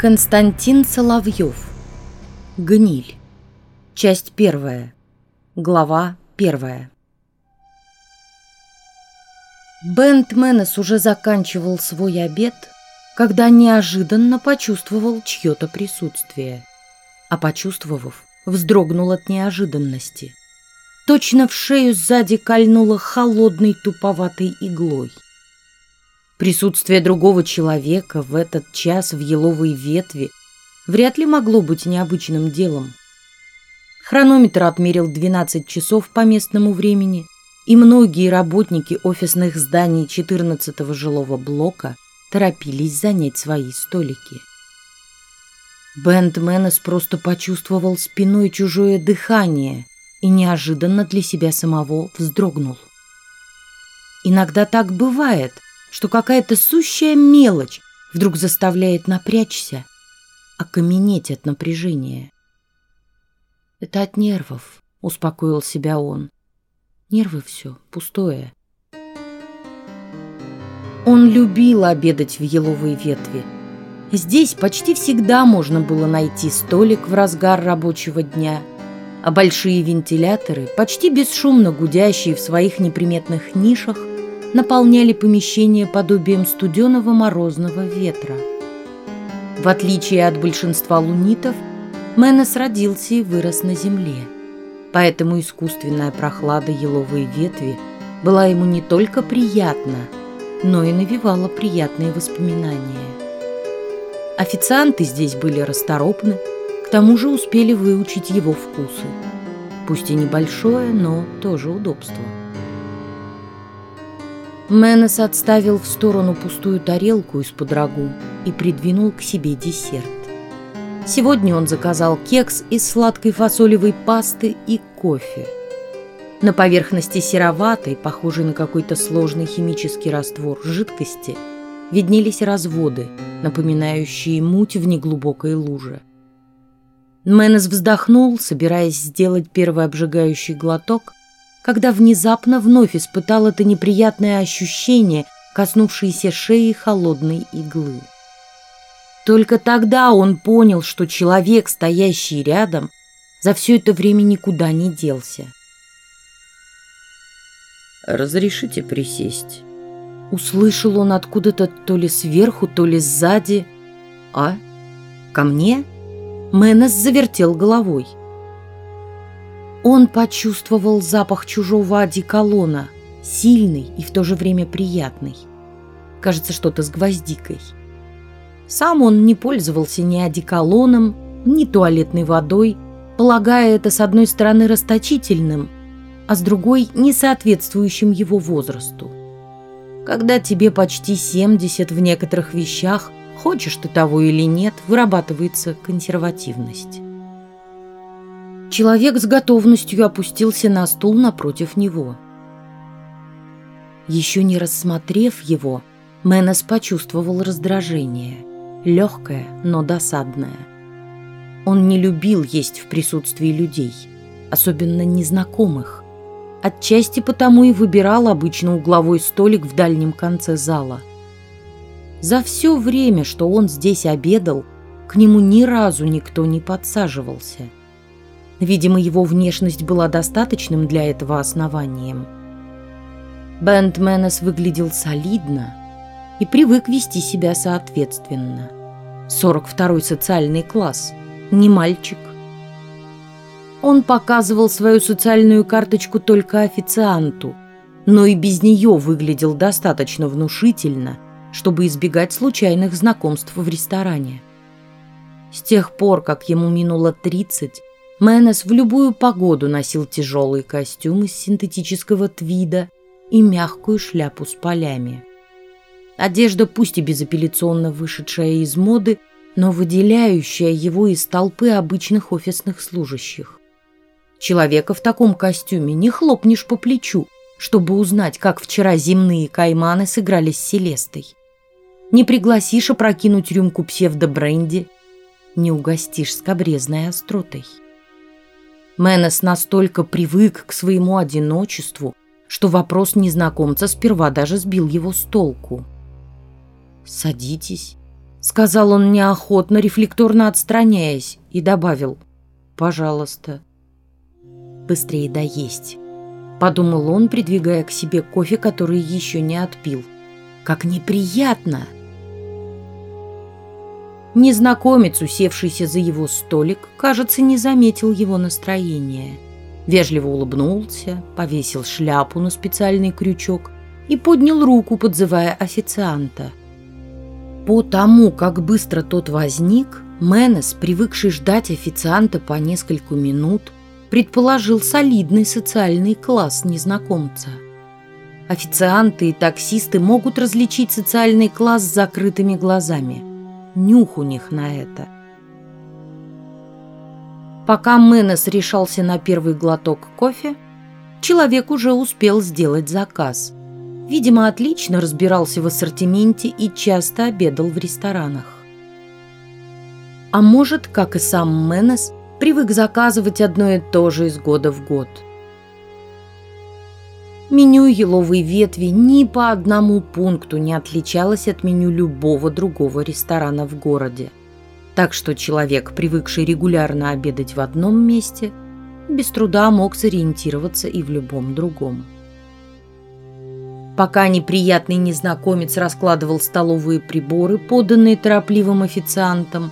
Константин Соловьев. Гниль. Часть первая. Глава первая. Бент уже заканчивал свой обед, когда неожиданно почувствовал чье-то присутствие. А почувствовав, вздрогнул от неожиданности. Точно в шею сзади кольнуло холодной туповатой иглой. Присутствие другого человека в этот час в еловой ветви вряд ли могло быть необычным делом. Хронометр отмерил 12 часов по местному времени, и многие работники офисных зданий 14-го жилого блока торопились занять свои столики. Менес просто почувствовал спиной чужое дыхание и неожиданно для себя самого вздрогнул. Иногда так бывает – что какая-то сущая мелочь вдруг заставляет напрячься, окаменеть от напряжения. «Это от нервов», — успокоил себя он. «Нервы все, пустое». Он любил обедать в еловой ветви. Здесь почти всегда можно было найти столик в разгар рабочего дня, а большие вентиляторы, почти бесшумно гудящие в своих неприметных нишах, наполняли помещение подобием студеного морозного ветра. В отличие от большинства лунитов, Менес родился и вырос на земле. Поэтому искусственная прохлада еловой ветви была ему не только приятна, но и навевала приятные воспоминания. Официанты здесь были расторопны, к тому же успели выучить его вкусы. Пусть и небольшое, но тоже удобство. Менес отставил в сторону пустую тарелку из-под рагу и придвинул к себе десерт. Сегодня он заказал кекс из сладкой фасолевой пасты и кофе. На поверхности сероватой, похожей на какой-то сложный химический раствор жидкости, виднелись разводы, напоминающие муть в неглубокой луже. Менес вздохнул, собираясь сделать первый обжигающий глоток, когда внезапно вновь испытал это неприятное ощущение, коснувшееся шеи холодной иглы. Только тогда он понял, что человек, стоящий рядом, за все это время никуда не делся. «Разрешите присесть?» Услышал он откуда-то то ли сверху, то ли сзади. «А? Ко мне?» Менес завертел головой. Он почувствовал запах чужого одеколона, сильный и в то же время приятный. Кажется, что-то с гвоздикой. Сам он не пользовался ни одеколоном, ни туалетной водой, полагая это с одной стороны расточительным, а с другой не соответствующим его возрасту. Когда тебе почти 70 в некоторых вещах, хочешь ты того или нет, вырабатывается консервативность. Человек с готовностью опустился на стул напротив него. Еще не рассмотрев его, Менес почувствовал раздражение, легкое, но досадное. Он не любил есть в присутствии людей, особенно незнакомых. Отчасти потому и выбирал обычно угловой столик в дальнем конце зала. За все время, что он здесь обедал, к нему ни разу никто не подсаживался – Видимо, его внешность была достаточным для этого основанием. Бент Менес выглядел солидно и привык вести себя соответственно. 42-й социальный класс, не мальчик. Он показывал свою социальную карточку только официанту, но и без нее выглядел достаточно внушительно, чтобы избегать случайных знакомств в ресторане. С тех пор, как ему минуло 30, Мэнес в любую погоду носил тяжелый костюм из синтетического твида и мягкую шляпу с полями. Одежда, пусть и безапелляционно вышедшая из моды, но выделяющая его из толпы обычных офисных служащих. Человека в таком костюме не хлопнешь по плечу, чтобы узнать, как вчера земные кайманы сыграли с Селестой. Не пригласишь опрокинуть рюмку псевдобренди, не угостишь скобрезной остротой. Менес настолько привык к своему одиночеству, что вопрос незнакомца сперва даже сбил его с толку. «Садитесь», — сказал он неохотно, рефлекторно отстраняясь, и добавил «пожалуйста». «Быстрее доесть», — подумал он, придвигая к себе кофе, который еще не отпил. «Как неприятно!» Незнакомец, усевшийся за его столик, кажется, не заметил его настроения. Вежливо улыбнулся, повесил шляпу на специальный крючок и поднял руку, подзывая официанта. По тому, как быстро тот возник, Менес, привыкший ждать официанта по несколько минут, предположил солидный социальный класс незнакомца. Официанты и таксисты могут различить социальный класс с закрытыми глазами. Нюх у них на это. Пока Менес решался на первый глоток кофе, человек уже успел сделать заказ. Видимо, отлично разбирался в ассортименте и часто обедал в ресторанах. А может, как и сам Менес, привык заказывать одно и то же из года в год. Меню еловой ветви ни по одному пункту не отличалось от меню любого другого ресторана в городе. Так что человек, привыкший регулярно обедать в одном месте, без труда мог сориентироваться и в любом другом. Пока неприятный незнакомец раскладывал столовые приборы, поданные торопливым официантом,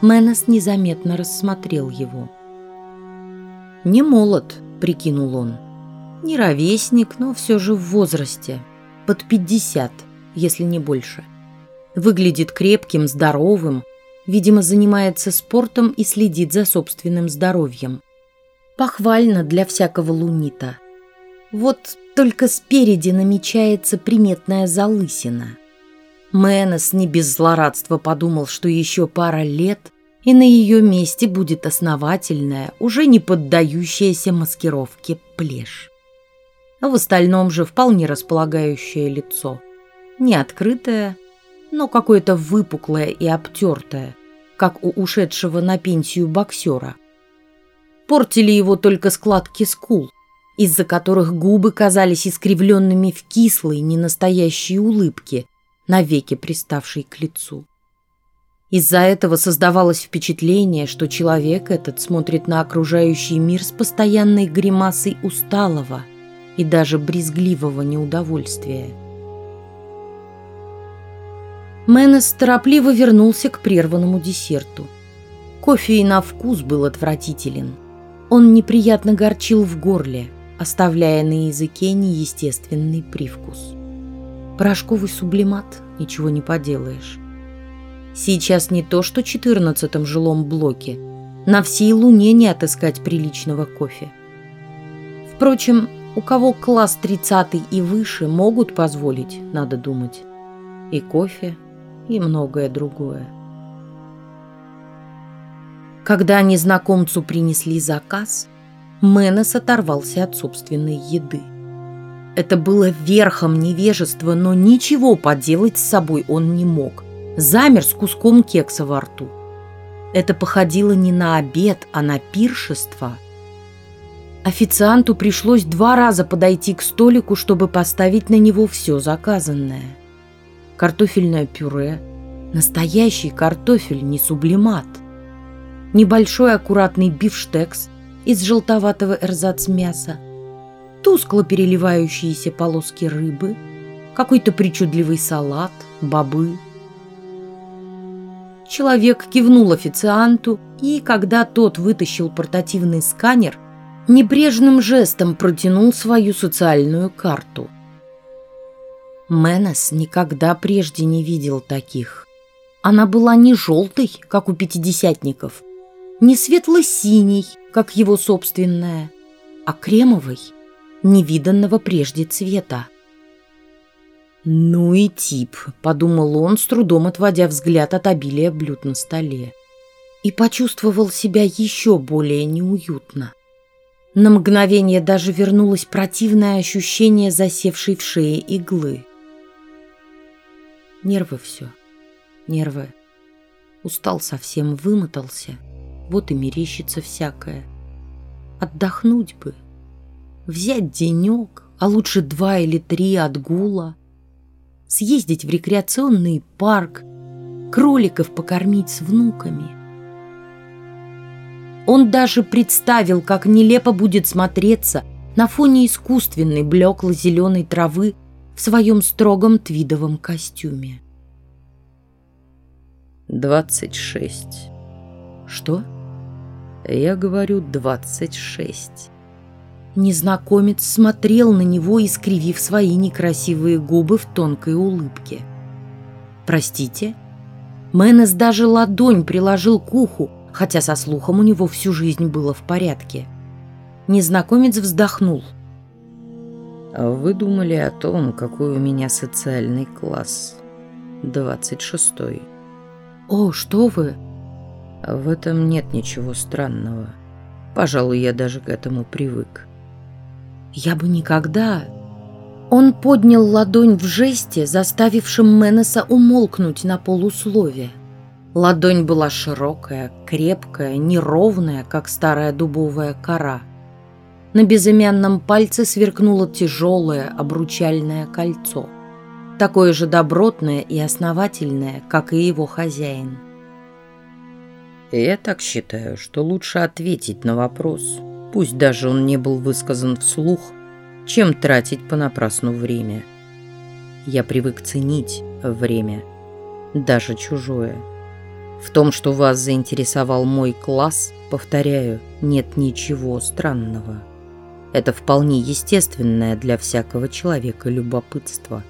Менес незаметно рассмотрел его. «Не молод», — прикинул он. «Не ровесник, но все же в возрасте. Под пятьдесят, если не больше. Выглядит крепким, здоровым, видимо, занимается спортом и следит за собственным здоровьем. Похвально для всякого лунита. Вот только спереди намечается приметная залысина. Мэнос не без злорадства подумал, что еще пара лет, и на ее месте будет основательная, уже не поддающаяся маскировке плешь. В остальном же вполне располагающее лицо. Не открытое, но какое-то выпуклое и обтертое, как у ушедшего на пенсию боксера. Портили его только складки скул, из-за которых губы казались искривленными в кислой, ненастоящей улыбке, навеки приставшей к лицу. Из-за этого создавалось впечатление, что человек этот смотрит на окружающий мир с постоянной гримасой усталого и даже брезгливого неудовольствия. Менес торопливо вернулся к прерванному десерту. Кофе и на вкус был отвратителен. Он неприятно горчил в горле – оставляя на языке неестественный привкус. Порошковый сублимат, ничего не поделаешь. Сейчас не то, что в четырнадцатом жилом блоке. На всей Луне не отыскать приличного кофе. Впрочем, у кого класс 30 и выше могут позволить, надо думать. И кофе, и многое другое. Когда незнакомцу принесли заказ – Менес оторвался от собственной еды. Это было верхом невежества, но ничего поделать с собой он не мог. Замер с куском кекса во рту. Это походило не на обед, а на пиршество. Официанту пришлось два раза подойти к столику, чтобы поставить на него все заказанное. Картофельное пюре, настоящий картофель, не сублимат. Небольшой аккуратный бифштекс – из желтоватого эрзац мяса, тускло переливающиеся полоски рыбы, какой-то причудливый салат, бобы. Человек кивнул официанту, и, когда тот вытащил портативный сканер, небрежным жестом протянул свою социальную карту. Менес никогда прежде не видел таких. Она была не желтой, как у пятидесятников, не светло-синий, как его собственная, а кремовый, невиданного прежде цвета. «Ну и тип», — подумал он, с трудом отводя взгляд от обилия блюд на столе. И почувствовал себя еще более неуютно. На мгновение даже вернулось противное ощущение засевшей в шее иглы. Нервы все. Нервы. Устал совсем, вымотался вот и мерещится всякое. Отдохнуть бы, взять денек, а лучше два или три отгула, съездить в рекреационный парк, кроликов покормить с внуками. Он даже представил, как нелепо будет смотреться на фоне искусственной блекло-зеленой травы в своем строгом твидовом костюме. «Двадцать шесть». «Что?» «Я говорю, двадцать шесть». Незнакомец смотрел на него, искривив свои некрасивые губы в тонкой улыбке. «Простите?» Мэнес даже ладонь приложил к уху, хотя со слухом у него всю жизнь было в порядке. Незнакомец вздохнул. А «Вы думали о том, какой у меня социальный класс? Двадцать шестой». «О, что вы?» «В этом нет ничего странного. Пожалуй, я даже к этому привык». «Я бы никогда...» Он поднял ладонь в жесте, заставившем Менеса умолкнуть на полуслове. Ладонь была широкая, крепкая, неровная, как старая дубовая кора. На безымянном пальце сверкнуло тяжелое обручальное кольцо, такое же добротное и основательное, как и его хозяин. Я так считаю, что лучше ответить на вопрос, пусть даже он не был высказан вслух, чем тратить понапрасну время. Я привык ценить время, даже чужое. В том, что вас заинтересовал мой класс, повторяю, нет ничего странного. Это вполне естественное для всякого человека любопытство.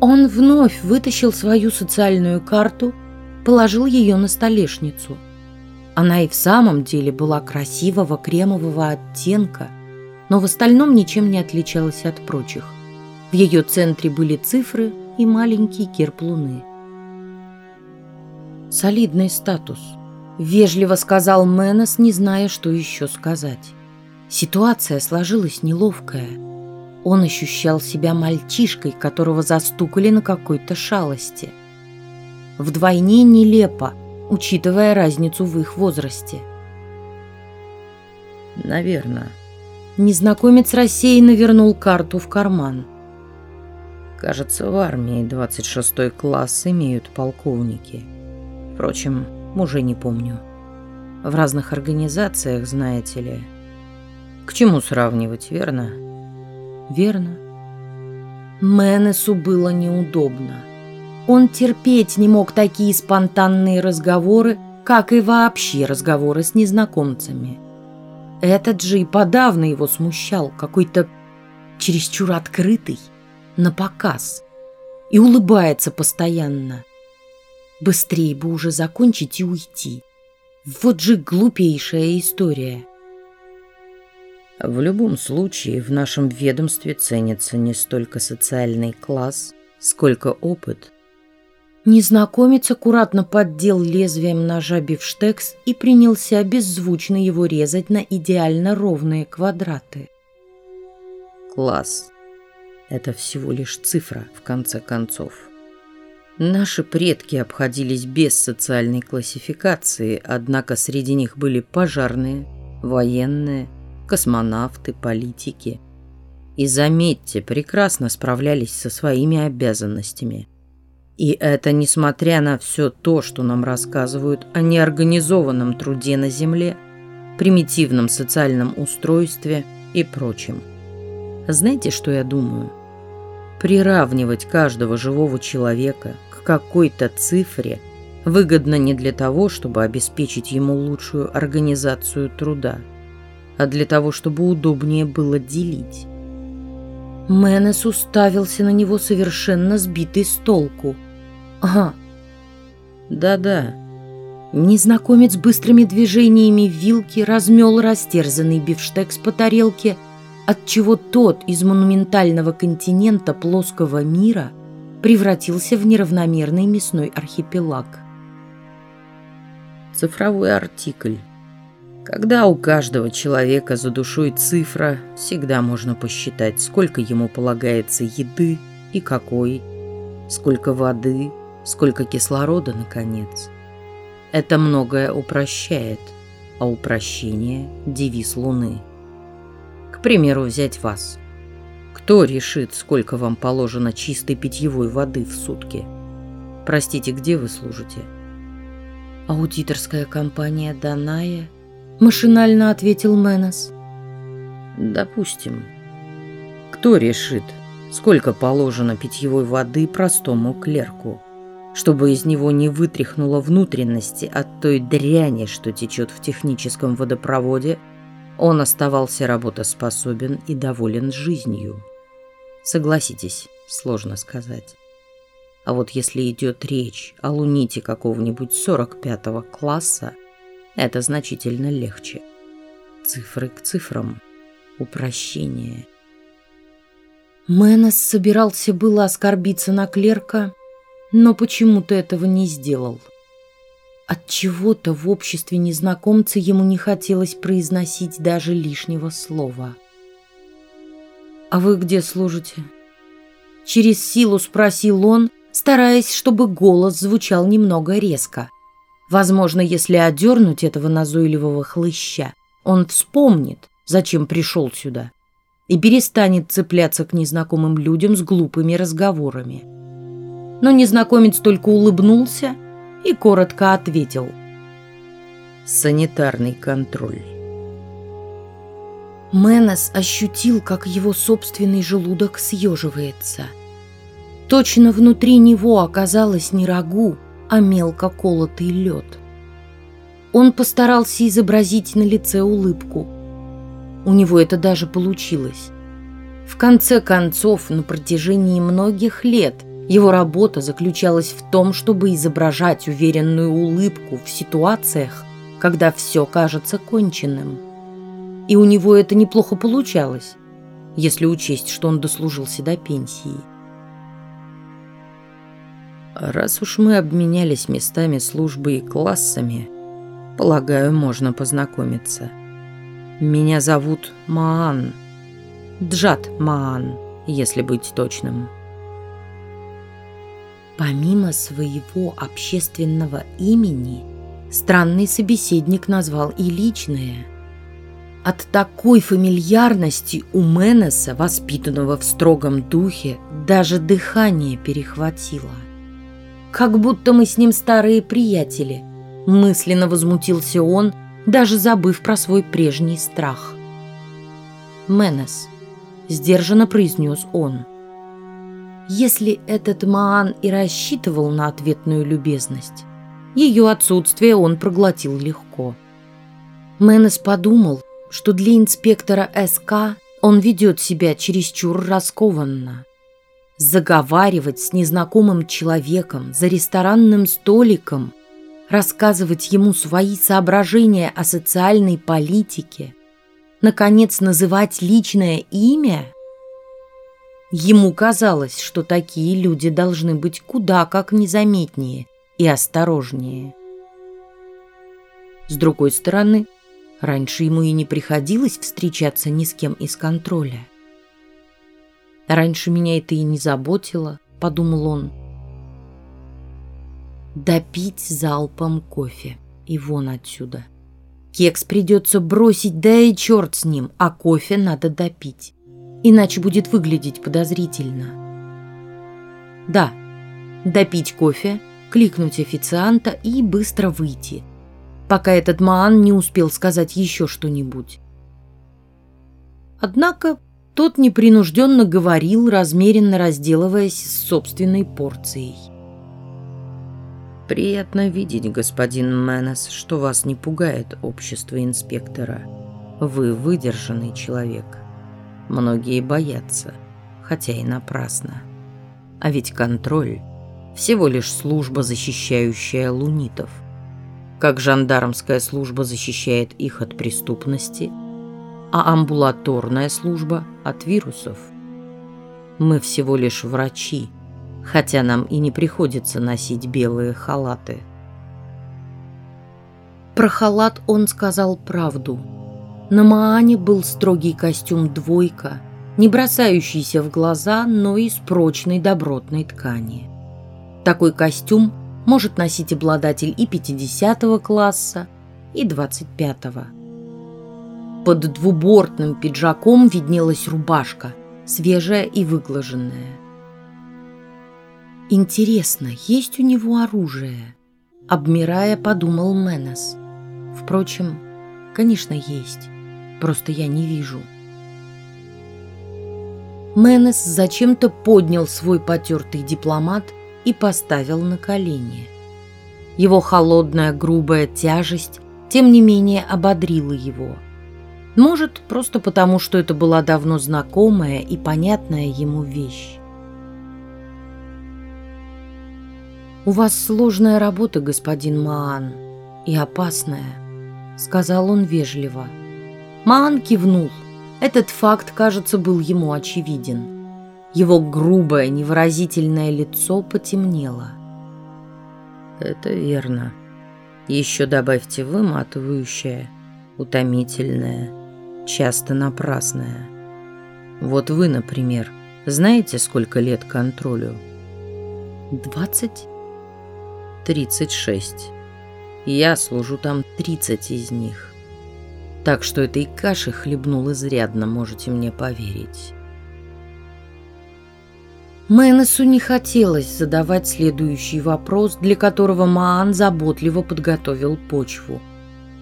Он вновь вытащил свою социальную карту, положил ее на столешницу. Она и в самом деле была красивого кремового оттенка, но в остальном ничем не отличалась от прочих. В ее центре были цифры и маленький герб луны. «Солидный статус», — вежливо сказал Мэнос, не зная, что еще сказать. Ситуация сложилась неловкая. Он ощущал себя мальчишкой, которого застукали на какой-то шалости. Вдвойне нелепо, учитывая разницу в их возрасте. «Наверное», Незнакомец рассеянно вернул карту в карман. Кажется, в армии 26 класс имеют полковники. Впрочем, уже не помню. В разных организациях, знаете ли. К чему сравнивать, верно? Верно. Менесу было неудобно. Он терпеть не мог такие спонтанные разговоры, как и вообще разговоры с незнакомцами. Этот же и подавно его смущал, какой-то чересчур открытый, на показ, и улыбается постоянно. Быстрее бы уже закончить и уйти. Вот же глупейшая история. В любом случае, в нашем ведомстве ценится не столько социальный класс, сколько опыт Незнакомец аккуратно поддел лезвием ножа бифштекс и принялся беззвучно его резать на идеально ровные квадраты. Класс. Это всего лишь цифра, в конце концов. Наши предки обходились без социальной классификации, однако среди них были пожарные, военные, космонавты, политики. И заметьте, прекрасно справлялись со своими обязанностями – и это несмотря на все то, что нам рассказывают о неорганизованном труде на Земле, примитивном социальном устройстве и прочем. Знаете, что я думаю? Приравнивать каждого живого человека какой-то цифре выгодно не для того, чтобы обеспечить ему лучшую организацию труда, а для того, чтобы удобнее было делить. Менес уставился на него совершенно сбитый с толку – Ага. Да-да. Незнакомец быстрыми движениями вилки размел растерзанный бифштекс по тарелке, отчего тот из монументального континента плоского мира превратился в неравномерный мясной архипелаг. Цифровой артикль. Когда у каждого человека за душой цифра, всегда можно посчитать, сколько ему полагается еды и какой, сколько воды – сколько кислорода, наконец. Это многое упрощает, а упрощение – девиз Луны. К примеру, взять вас. Кто решит, сколько вам положено чистой питьевой воды в сутки? Простите, где вы служите? Аудиторская компания Даная, машинально ответил Менес. Допустим. Кто решит, сколько положено питьевой воды простому клерку, чтобы из него не вытряхнуло внутренности от той дряни, что течет в техническом водопроводе, он оставался работоспособен и доволен жизнью. Согласитесь, сложно сказать. А вот если идет речь о луните какого-нибудь 45-го класса, это значительно легче. Цифры к цифрам. Упрощение. Мэнос собирался было оскорбиться на клерка, но почему-то этого не сделал. От чего-то в обществе незнакомца ему не хотелось произносить даже лишнего слова. «А вы где служите?» Через силу спросил он, стараясь, чтобы голос звучал немного резко. Возможно, если одернуть этого назойливого хлыща, он вспомнит, зачем пришел сюда, и перестанет цепляться к незнакомым людям с глупыми разговорами. Но незнакомец только улыбнулся и коротко ответил. «Санитарный контроль». Менес ощутил, как его собственный желудок съеживается. Точно внутри него оказалось не рагу, а мелко колотый лед. Он постарался изобразить на лице улыбку. У него это даже получилось. В конце концов, на протяжении многих лет его работа заключалась в том, чтобы изображать уверенную улыбку в ситуациях, когда все кажется конченным. И у него это неплохо получалось, если учесть, что он дослужился до пенсии. Раз уж мы обменялись местами службы и классами, полагаю, можно познакомиться. Меня зовут Маан. Джад Маан, если быть точным. Помимо своего общественного имени, странный собеседник назвал и личное – от такой фамильярности у Менеса, воспитанного в строгом духе, даже дыхание перехватило. Как будто мы с ним старые приятели, мысленно возмутился он, даже забыв про свой прежний страх. Менес, сдержанно произнес он. Если этот Маан и рассчитывал на ответную любезность, ее отсутствие он проглотил легко. Менес подумал, что для инспектора СК он ведет себя чересчур раскованно. Заговаривать с незнакомым человеком за ресторанным столиком, рассказывать ему свои соображения о социальной политике, наконец называть личное имя. Ему казалось, что такие люди должны быть куда как незаметнее и осторожнее. С другой стороны, Раньше ему и не приходилось встречаться ни с кем из контроля. Раньше меня это и не заботило, подумал он. Допить залпом кофе и вон отсюда. Кекс придется бросить, да и черт с ним, а кофе надо допить. Иначе будет выглядеть подозрительно. Да, допить кофе, кликнуть официанта и быстро выйти – пока этот Маан не успел сказать еще что-нибудь. Однако тот непринужденно говорил, размеренно разделываясь с собственной порцией. «Приятно видеть, господин Мэнес, что вас не пугает общество инспектора. Вы выдержанный человек. Многие боятся, хотя и напрасно. А ведь контроль – всего лишь служба, защищающая лунитов – как жандармская служба защищает их от преступности, а амбулаторная служба от вирусов. Мы всего лишь врачи, хотя нам и не приходится носить белые халаты. Про халат он сказал правду. На Маане был строгий костюм «двойка», не бросающийся в глаза, но из прочной добротной ткани. Такой костюм – может носить обладатель и 50 класса, и 25 -го. Под двубортным пиджаком виднелась рубашка, свежая и выглаженная. Интересно, есть у него оружие? Обмирая, подумал Менес. Впрочем, конечно, есть. Просто я не вижу. Менес зачем-то поднял свой потертый дипломат и поставил на колени. Его холодная грубая тяжесть, тем не менее, ободрила его. Может, просто потому, что это была давно знакомая и понятная ему вещь. «У вас сложная работа, господин Маан, и опасная», — сказал он вежливо. Маан кивнул. Этот факт, кажется, был ему очевиден. Его грубое, невыразительное лицо потемнело. «Это верно. Еще добавьте выматывающее, утомительное, часто напрасное. Вот вы, например, знаете, сколько лет контролю?» «Двадцать?» «Тридцать шесть. Я служу там тридцать из них. Так что этой каши хлебнул изрядно, можете мне поверить. Мэнесу не хотелось задавать следующий вопрос, для которого Маан заботливо подготовил почву.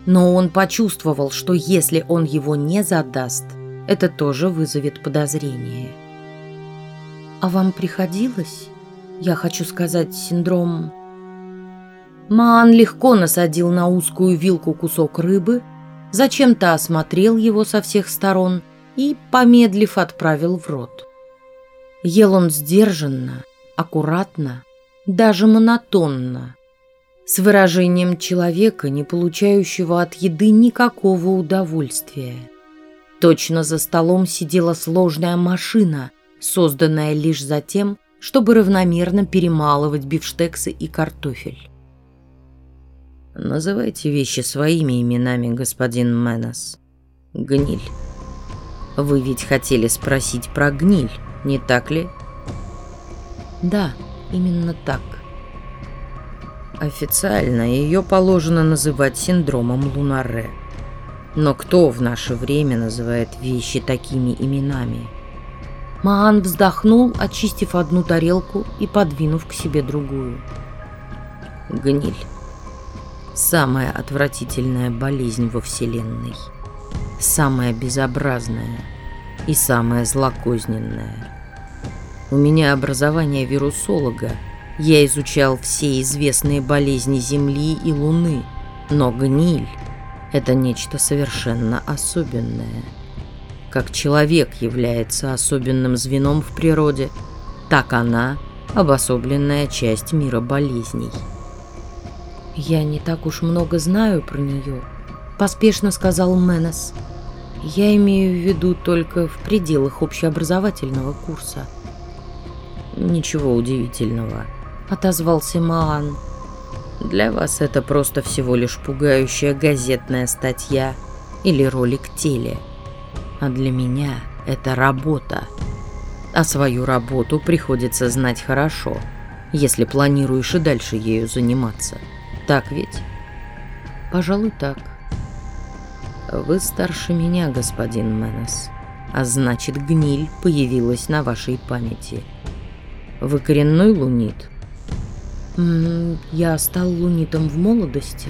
Но он почувствовал, что если он его не задаст, это тоже вызовет подозрение. «А вам приходилось? Я хочу сказать, синдром...» Маан легко насадил на узкую вилку кусок рыбы – зачем-то осмотрел его со всех сторон и, помедлив, отправил в рот. Ел он сдержанно, аккуратно, даже монотонно, с выражением человека, не получающего от еды никакого удовольствия. Точно за столом сидела сложная машина, созданная лишь за тем, чтобы равномерно перемалывать бифштексы и картофель. Называйте вещи своими именами, господин Мэнос. Гниль. Вы ведь хотели спросить про гниль, не так ли? Да, именно так. Официально ее положено называть синдромом Лунаре. Но кто в наше время называет вещи такими именами? Маан вздохнул, очистив одну тарелку и подвинув к себе другую. Гниль самая отвратительная болезнь во Вселенной, самая безобразная и самая злокозненная. У меня образование вирусолога, я изучал все известные болезни Земли и Луны, но гниль – это нечто совершенно особенное. Как человек является особенным звеном в природе, так она – обособленная часть мира болезней – «Я не так уж много знаю про нее», — поспешно сказал Менес. «Я имею в виду только в пределах общеобразовательного курса». «Ничего удивительного», — отозвался Маан. «Для вас это просто всего лишь пугающая газетная статья или ролик теле. А для меня это работа. А свою работу приходится знать хорошо, если планируешь и дальше ею заниматься». Так ведь? Пожалуй, так. Вы старше меня, господин Менес. А значит, гниль появилась на вашей памяти. Вы коренной лунит? Я стал лунитом в молодости.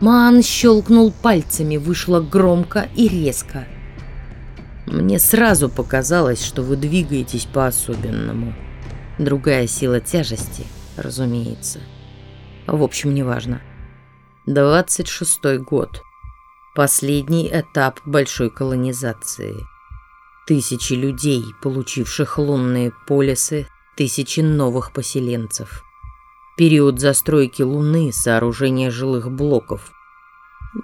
Ман щелкнул пальцами, вышло громко и резко. Мне сразу показалось, что вы двигаетесь по-особенному. Другая сила тяжести, разумеется. — в общем, неважно. 26 год. Последний этап большой колонизации. Тысячи людей, получивших лунные полисы, тысячи новых поселенцев. Период застройки Луны, сооружения жилых блоков.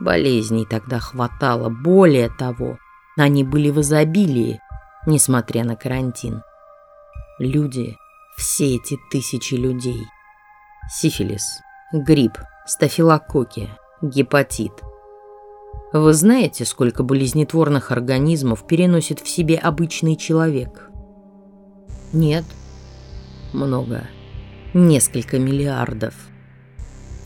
Болезней тогда хватало. Более того, они были в изобилии, несмотря на карантин. Люди, все эти тысячи людей. Сифилис, грипп, стафилококки, гепатит. Вы знаете, сколько болезнетворных организмов переносит в себе обычный человек? Нет. Много. Несколько миллиардов.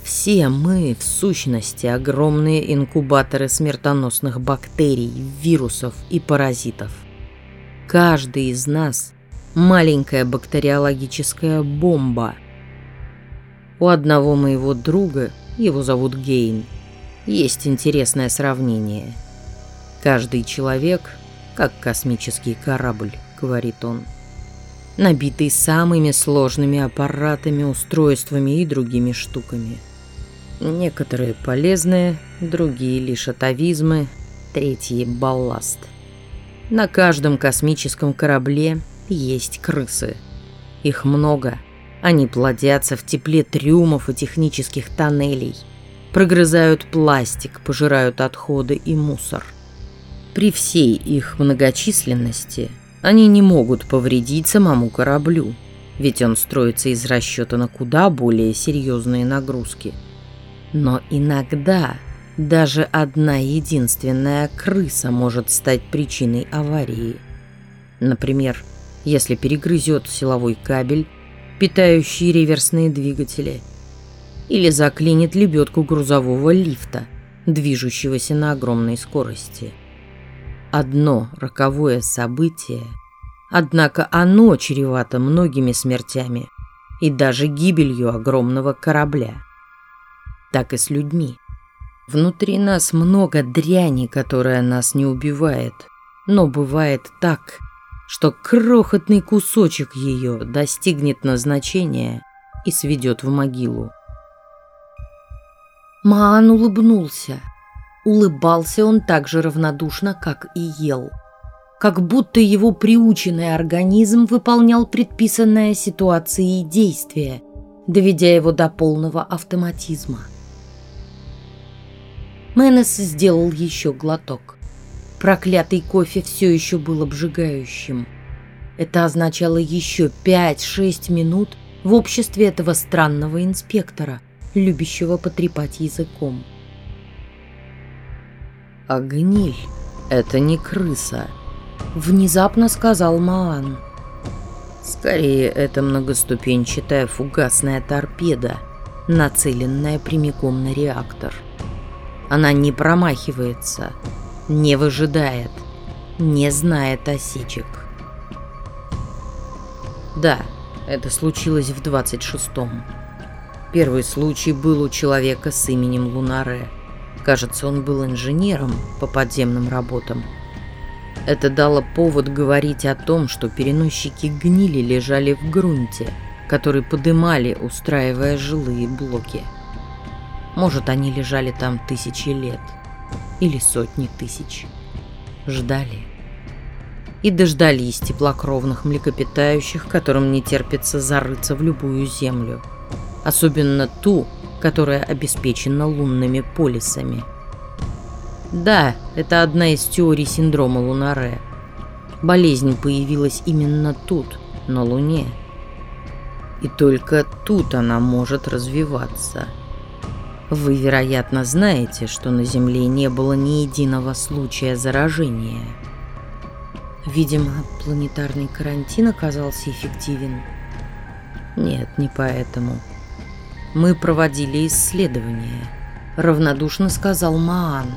Все мы, в сущности, огромные инкубаторы смертоносных бактерий, вирусов и паразитов. Каждый из нас маленькая бактериологическая бомба. У одного моего друга, его зовут Гейн, есть интересное сравнение. Каждый человек как космический корабль, говорит он, набитый самыми сложными аппаратами, устройствами и другими штуками. Некоторые полезные, другие лишь атовизмы, третьи — балласт. На каждом космическом корабле есть крысы. Их много. Они плодятся в тепле трюмов и технических тоннелей. Прогрызают пластик, пожирают отходы и мусор. При всей их многочисленности они не могут повредить самому кораблю, ведь он строится из расчета на куда более серьезные нагрузки. Но иногда даже одна единственная крыса может стать причиной аварии. Например, если перегрызет силовой кабель, питающий реверсные двигатели, или заклинит лебедку грузового лифта, движущегося на огромной скорости. Одно роковое событие, однако оно чревато многими смертями и даже гибелью огромного корабля. Так и с людьми. Внутри нас много дряни, которая нас не убивает, но бывает так, что крохотный кусочек ее достигнет назначения и сведет в могилу. Маан улыбнулся. Улыбался он так же равнодушно, как и ел. Как будто его приученный организм выполнял предписанное ситуации и действия, доведя его до полного автоматизма. Менес сделал еще глоток. Проклятый кофе все еще был обжигающим. Это означало еще 5-6 минут в обществе этого странного инспектора, любящего потрепать языком. «А гниль — это не крыса», — внезапно сказал Маан. «Скорее, это многоступенчатая фугасная торпеда, нацеленная прямиком на реактор. Она не промахивается, не выжидает, не знает осечек. Да, это случилось в 26-м. Первый случай был у человека с именем Лунаре. Кажется, он был инженером по подземным работам. Это дало повод говорить о том, что переносчики гнили лежали в грунте, который подымали, устраивая жилые блоки. Может, они лежали там тысячи лет – или сотни тысяч. Ждали. И дождались теплокровных млекопитающих, которым не терпится зарыться в любую землю. Особенно ту, которая обеспечена лунными полисами. Да, это одна из теорий синдрома Лунаре. Болезнь появилась именно тут, на Луне. И только тут она может развиваться – вы, вероятно, знаете, что на Земле не было ни единого случая заражения. Видимо, планетарный карантин оказался эффективен. Нет, не поэтому. Мы проводили исследования, равнодушно сказал Маан.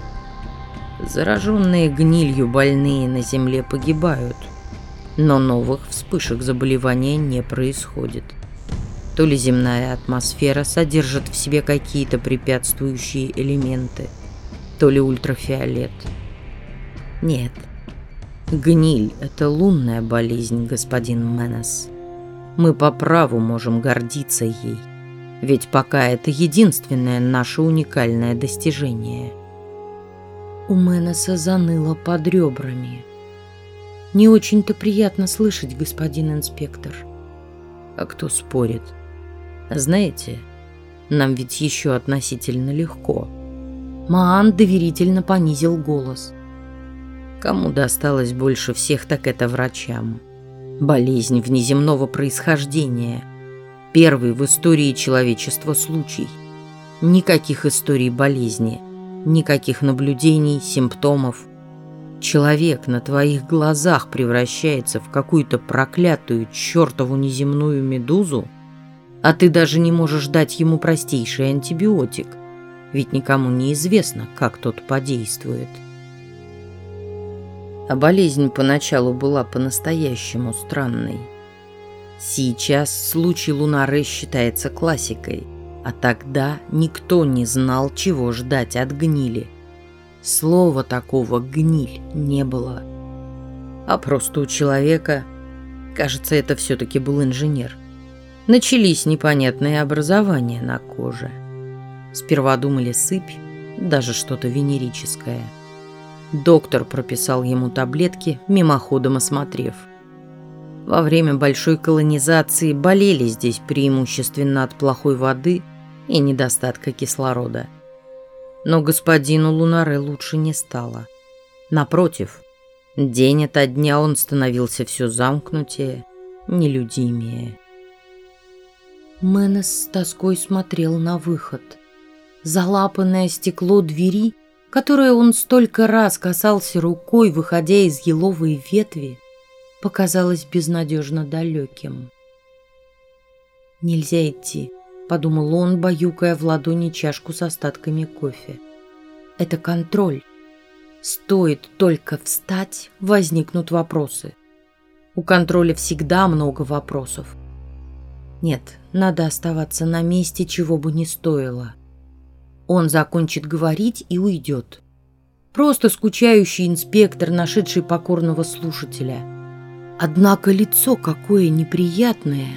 Зараженные гнилью больные на Земле погибают, но новых вспышек заболевания не происходит. То ли земная атмосфера содержит в себе какие-то препятствующие элементы, то ли ультрафиолет. Нет, гниль – это лунная болезнь, господин Менес. Мы по праву можем гордиться ей, ведь пока это единственное наше уникальное достижение. У Менеса заныло под ребрами. Не очень-то приятно слышать, господин инспектор. А кто спорит – знаете, нам ведь еще относительно легко. Маан доверительно понизил голос. Кому досталось больше всех, так это врачам. Болезнь внеземного происхождения. Первый в истории человечества случай. Никаких историй болезни, никаких наблюдений, симптомов. Человек на твоих глазах превращается в какую-то проклятую чертову неземную медузу – а ты даже не можешь дать ему простейший антибиотик, ведь никому не известно, как тот подействует. А болезнь поначалу была по-настоящему странной. Сейчас случай Лунаре считается классикой, а тогда никто не знал, чего ждать от гнили. Слова такого «гниль» не было. А просто у человека, кажется, это все-таки был инженер, начались непонятные образования на коже. Сперва думали сыпь, даже что-то венерическое. Доктор прописал ему таблетки, мимоходом осмотрев – во время большой колонизации болели здесь преимущественно от плохой воды и недостатка кислорода. Но господину Лунаре лучше не стало. Напротив, день ото дня он становился все замкнутее, нелюдимее. Менес с тоской смотрел на выход. Залапанное стекло двери, которое он столько раз касался рукой, выходя из еловой ветви, показалось безнадежно далеким. «Нельзя идти», — подумал он, баюкая в ладони чашку с остатками кофе. «Это контроль. Стоит только встать, возникнут вопросы. У контроля всегда много вопросов. Нет, надо оставаться на месте, чего бы ни стоило. Он закончит говорить и уйдет. Просто скучающий инспектор, нашедший покорного слушателя — Однако лицо какое неприятное.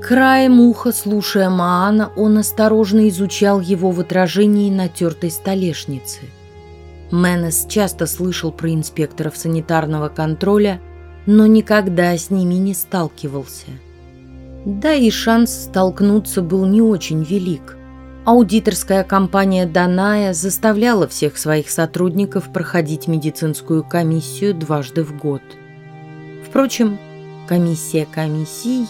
Краем уха, слушая Маана, он осторожно изучал его в отражении натертой столешницы. Менес часто слышал про инспекторов санитарного контроля, но никогда с ними не сталкивался. Да и шанс столкнуться был не очень велик. Аудиторская компания «Даная» заставляла всех своих сотрудников проходить медицинскую комиссию дважды в год. Впрочем, комиссия комиссий,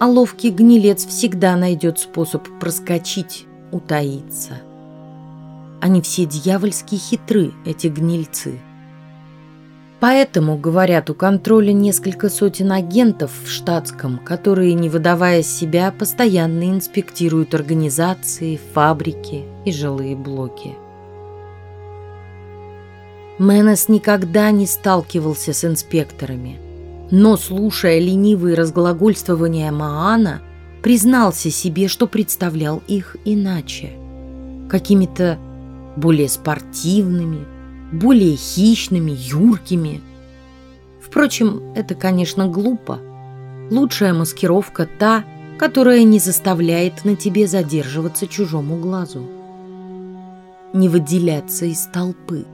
а ловкий гнилец всегда найдет способ проскочить, утаиться. Они все дьявольски хитры, эти гнильцы – Поэтому, говорят, у контроля несколько сотен агентов в штатском, которые, не выдавая себя, постоянно инспектируют организации, фабрики и жилые блоки. Менес никогда не сталкивался с инспекторами, но, слушая ленивые разглагольствования Маана, признался себе, что представлял их иначе, какими-то более спортивными, более хищными, юркими. Впрочем, это, конечно, глупо. Лучшая маскировка та, которая не заставляет на тебе задерживаться чужому глазу. Не выделяться из толпы.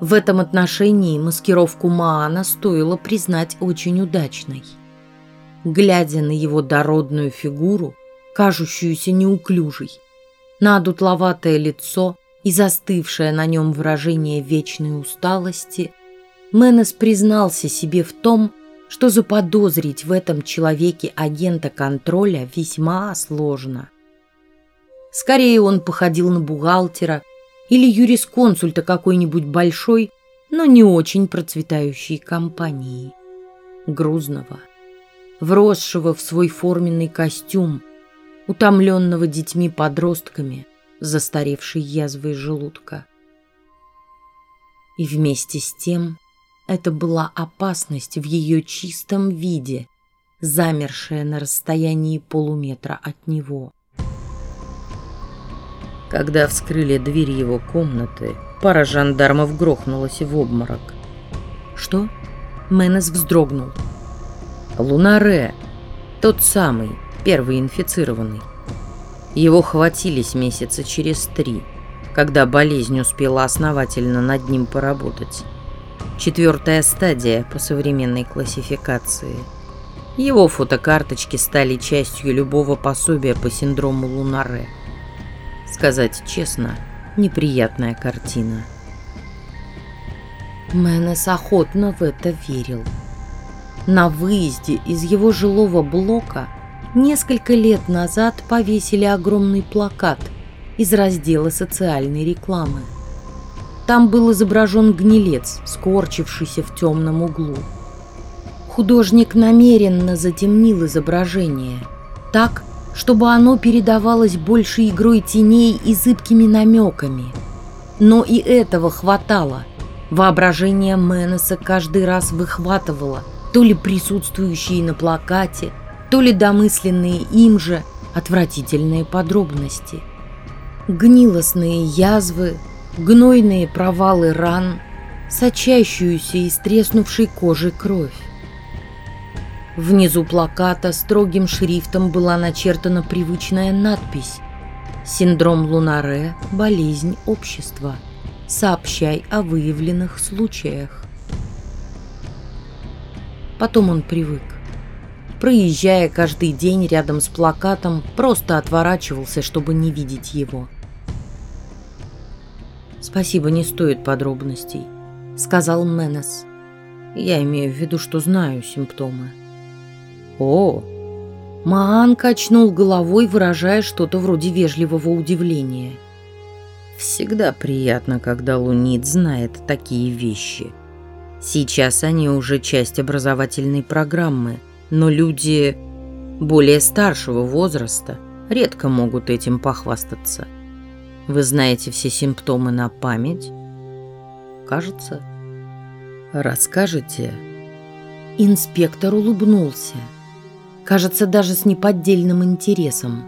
В этом отношении маскировку Маана стоило признать очень удачной. Глядя на его дородную фигуру, кажущуюся неуклюжей, на дутловатое лицо – и застывшее на нем выражение вечной усталости, Менес признался себе в том, что заподозрить в этом человеке агента контроля весьма сложно. Скорее он походил на бухгалтера или юрисконсульта какой-нибудь большой, но не очень процветающей компании. Грузного, вросшего в свой форменный костюм, утомленного детьми-подростками – застаревшей язвой желудка. И вместе с тем это была опасность в ее чистом виде, замершая на расстоянии полуметра от него. Когда вскрыли дверь его комнаты, пара жандармов грохнулась в обморок. «Что?» Менес вздрогнул. «Лунаре, тот самый, первый инфицированный. Его хватились месяца через три, когда болезнь успела основательно над ним поработать. Четвертая стадия по современной классификации. Его фотокарточки стали частью любого пособия по синдрому Лунаре. Сказать честно, неприятная картина. Менес охотно в это верил. На выезде из его жилого блока несколько лет назад повесили огромный плакат из раздела социальной рекламы. Там был изображен гнилец, скорчившийся в темном углу. Художник намеренно затемнил изображение так, чтобы оно передавалось больше игрой теней и зыбкими намеками. Но и этого хватало. Воображение Менеса каждый раз выхватывало – то ли присутствующие на плакате, то ли домысленные им же отвратительные подробности. Гнилостные язвы, гнойные провалы ран, сочащуюся из треснувшей кожи кровь. Внизу плаката строгим шрифтом была начертана привычная надпись «Синдром Лунаре – болезнь общества. Сообщай о выявленных случаях». Потом он привык. Проезжая каждый день рядом с плакатом, просто отворачивался, чтобы не видеть его. «Спасибо, не стоит подробностей», — сказал Менес. «Я имею в виду, что знаю симптомы». «О!» Маан качнул головой, выражая что-то вроде вежливого удивления. «Всегда приятно, когда Лунит знает такие вещи. Сейчас они уже часть образовательной программы, но люди более старшего возраста редко могут этим похвастаться. Вы знаете все симптомы на память? Кажется. Расскажете?» Инспектор улыбнулся кажется, даже с неподдельным интересом.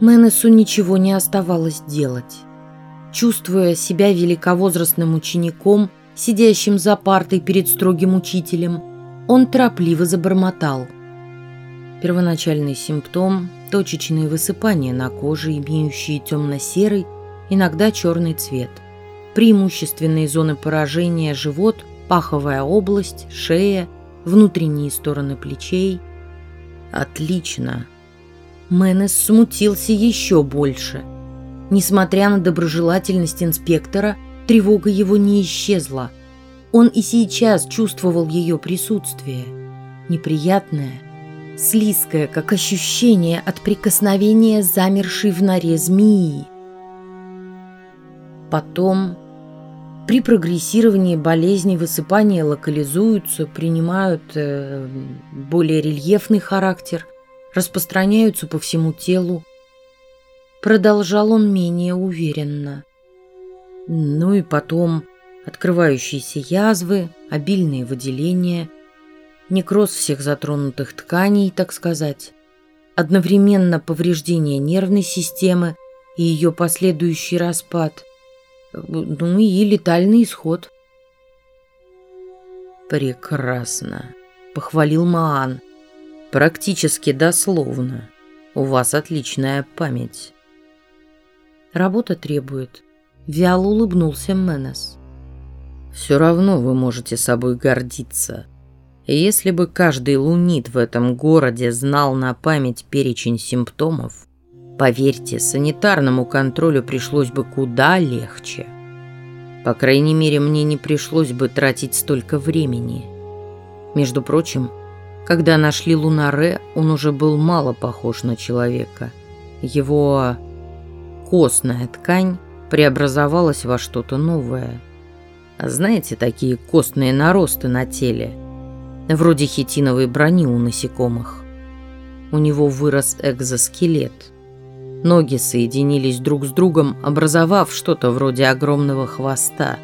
Менесу ничего не оставалось делать. Чувствуя себя великовозрастным учеником, сидящим за партой перед строгим учителем, он торопливо забормотал. Первоначальный симптом – точечные высыпания на коже, имеющие темно-серый, иногда черный цвет. Преимущественные зоны поражения – живот, паховая область, шея, внутренние стороны плечей – Отлично. Менес смутился еще больше. Несмотря на доброжелательность инспектора, тревога его не исчезла. Он и сейчас чувствовал ее присутствие. Неприятное, слизкое, как ощущение от прикосновения замершей в норе змеи. Потом при прогрессировании болезни высыпания локализуются, принимают э, более рельефный характер, распространяются по всему телу. Продолжал он менее уверенно. Ну и потом открывающиеся язвы, обильные выделения, некроз всех затронутых тканей, так сказать, одновременно повреждение нервной системы и ее последующий распад – ну и летальный исход. Прекрасно, похвалил Маан. Практически дословно. У вас отличная память. Работа требует. Вяло улыбнулся Менес. Все равно вы можете собой гордиться. Если бы каждый лунит в этом городе знал на память перечень симптомов, Поверьте, санитарному контролю пришлось бы куда легче. По крайней мере, мне не пришлось бы тратить столько времени. Между прочим, когда нашли Лунаре, он уже был мало похож на человека. Его костная ткань преобразовалась во что-то новое. Знаете, такие костные наросты на теле, вроде хитиновой брони у насекомых. У него вырос экзоскелет – Ноги соединились друг с другом, образовав что-то вроде огромного хвоста,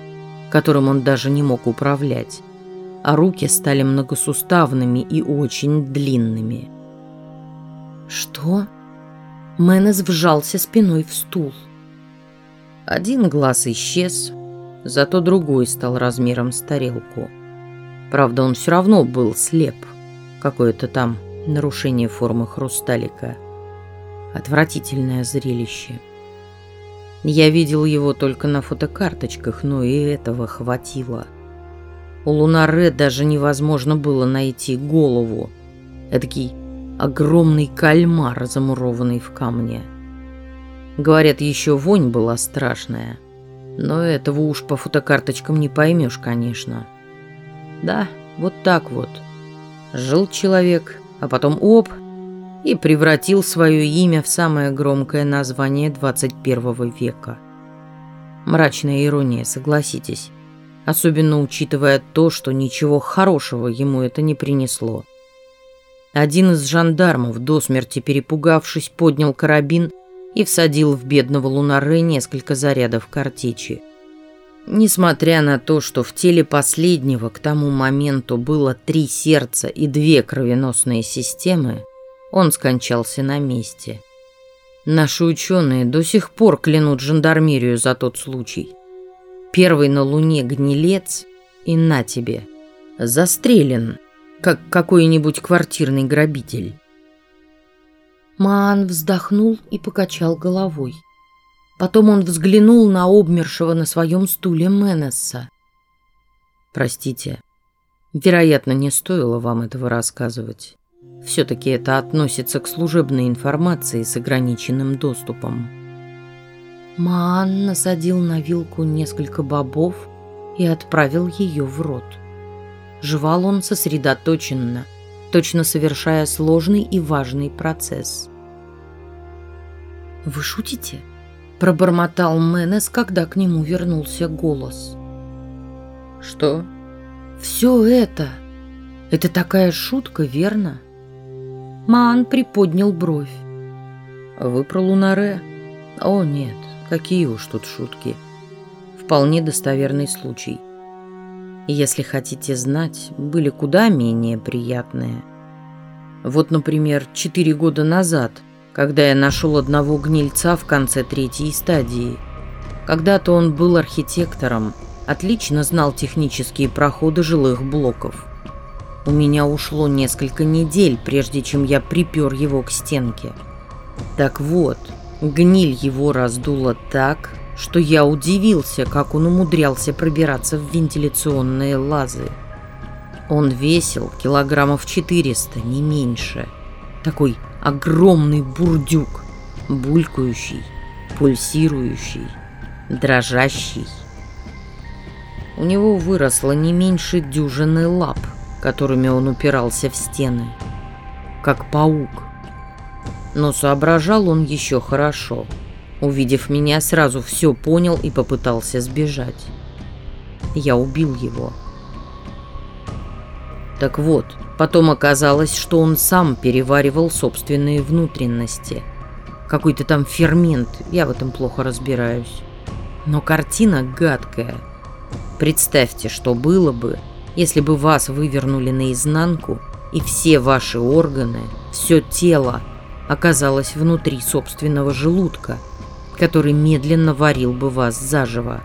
которым он даже не мог управлять, а руки стали многосуставными и очень длинными. «Что?» Менес вжался спиной в стул. Один глаз исчез, зато другой стал размером с тарелку. Правда, он все равно был слеп. Какое-то там нарушение формы хрусталика – Отвратительное зрелище. Я видел его только на фотокарточках, но и этого хватило. У Лунаре даже невозможно было найти голову. Эдакий огромный кальмар, замурованный в камне. Говорят, еще вонь была страшная. Но этого уж по фотокарточкам не поймешь, конечно. Да, вот так вот. Жил человек, а потом оп, и превратил свое имя в самое громкое название 21 века. Мрачная ирония, согласитесь, особенно учитывая то, что ничего хорошего ему это не принесло. Один из жандармов, до смерти перепугавшись, поднял карабин и всадил в бедного Лунаре несколько зарядов картечи. Несмотря на то, что в теле последнего к тому моменту было три сердца и две кровеносные системы, он скончался на месте. Наши ученые до сих пор клянут жандармерию за тот случай. Первый на Луне гнилец и на тебе. Застрелен, как какой-нибудь квартирный грабитель. Маан вздохнул и покачал головой. Потом он взглянул на обмершего на своем стуле Менесса. «Простите, вероятно, не стоило вам этого рассказывать. Все-таки это относится к служебной информации с ограниченным доступом». Маан насадил на вилку несколько бобов и отправил ее в рот. Жевал он сосредоточенно, точно совершая сложный и важный процесс. «Вы шутите?» Пробормотал Менес, когда к нему вернулся голос. «Что?» «Все это. Это такая шутка, верно?» Маан приподнял бровь. «Вы про Лунаре?» «О, нет, какие уж тут шутки. Вполне достоверный случай. Если хотите знать, были куда менее приятные. Вот, например, четыре года назад – когда я нашел одного гнильца в конце третьей стадии. Когда-то он был архитектором, отлично знал технические проходы жилых блоков. У меня ушло несколько недель, прежде чем я припер его к стенке. Так вот, гниль его раздуло так, что я удивился, как он умудрялся пробираться в вентиляционные лазы. Он весил килограммов 400, не меньше. Такой огромный бурдюк, булькающий, пульсирующий, дрожащий. У него выросло не меньше дюжины лап, которыми он упирался в стены, как паук. Но соображал он еще хорошо. Увидев меня, сразу все понял и попытался сбежать. Я убил его. Так вот, Потом оказалось, что он сам переваривал собственные внутренности. Какой-то там фермент, я в этом плохо разбираюсь. Но картина гадкая. Представьте, что было бы, если бы вас вывернули наизнанку, и все ваши органы, все тело оказалось внутри собственного желудка, который медленно варил бы вас заживо.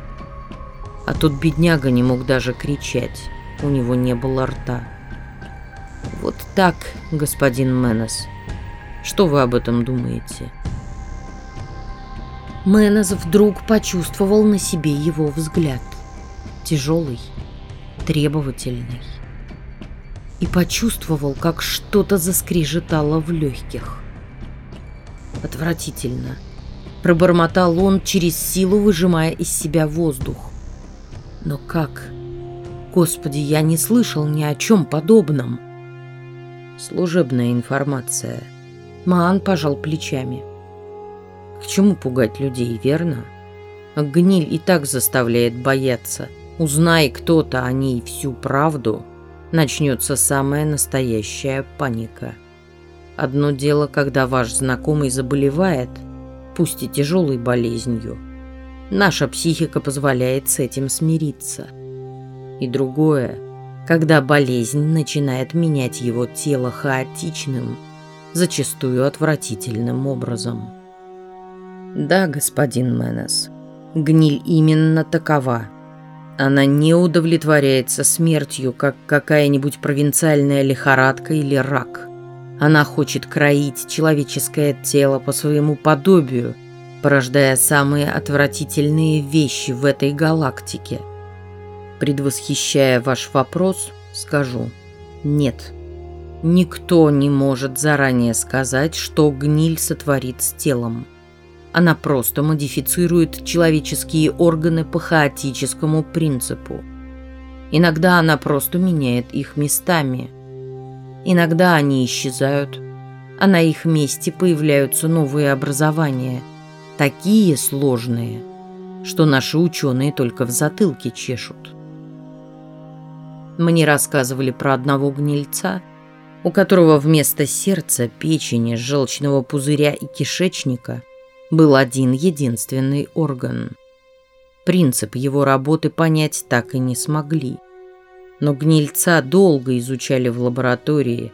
А тот бедняга не мог даже кричать, у него не было рта. Вот так, господин Менес. Что вы об этом думаете? Менес вдруг почувствовал на себе его взгляд. Тяжелый, требовательный. И почувствовал, как что-то заскрежетало в легких. Отвратительно. Пробормотал он через силу, выжимая из себя воздух. Но как? Господи, я не слышал ни о чем подобном. Служебная информация. Маан пожал плечами. К чему пугать людей, верно? Гниль и так заставляет бояться. Узнай кто-то о ней всю правду, начнется самая настоящая паника. Одно дело, когда ваш знакомый заболевает, пусть и тяжелой болезнью. Наша психика позволяет с этим смириться. И другое – когда болезнь начинает менять его тело хаотичным, зачастую отвратительным образом. Да, господин Менес, гниль именно такова. Она не удовлетворяется смертью, как какая-нибудь провинциальная лихорадка или рак. Она хочет кроить человеческое тело по своему подобию, порождая самые отвратительные вещи в этой галактике – Предвосхищая ваш вопрос, скажу «нет». Никто не может заранее сказать, что гниль сотворит с телом. Она просто модифицирует человеческие органы по хаотическому принципу. Иногда она просто меняет их местами. Иногда они исчезают, а на их месте появляются новые образования, такие сложные, что наши ученые только в затылке чешут. Мне рассказывали про одного гнильца, у которого вместо сердца, печени, желчного пузыря и кишечника был один единственный орган. принцип его работы понять так и не смогли. Но гнильца долго изучали в лаборатории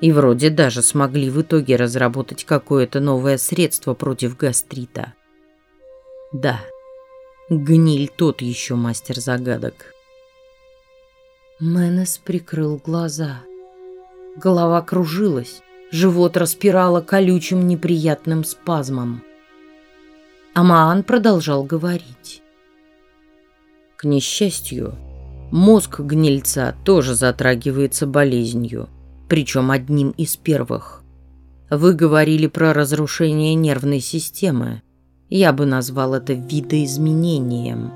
и вроде даже смогли в итоге разработать какое-то новое средство против гастрита. Да, гниль тот еще мастер загадок. Менес прикрыл глаза. Голова кружилась, живот распирало колючим неприятным спазмом. Амаан продолжал говорить. К несчастью, мозг гнильца тоже затрагивается болезнью, причем одним из первых. Вы говорили про разрушение нервной системы. Я бы назвал это видоизменением.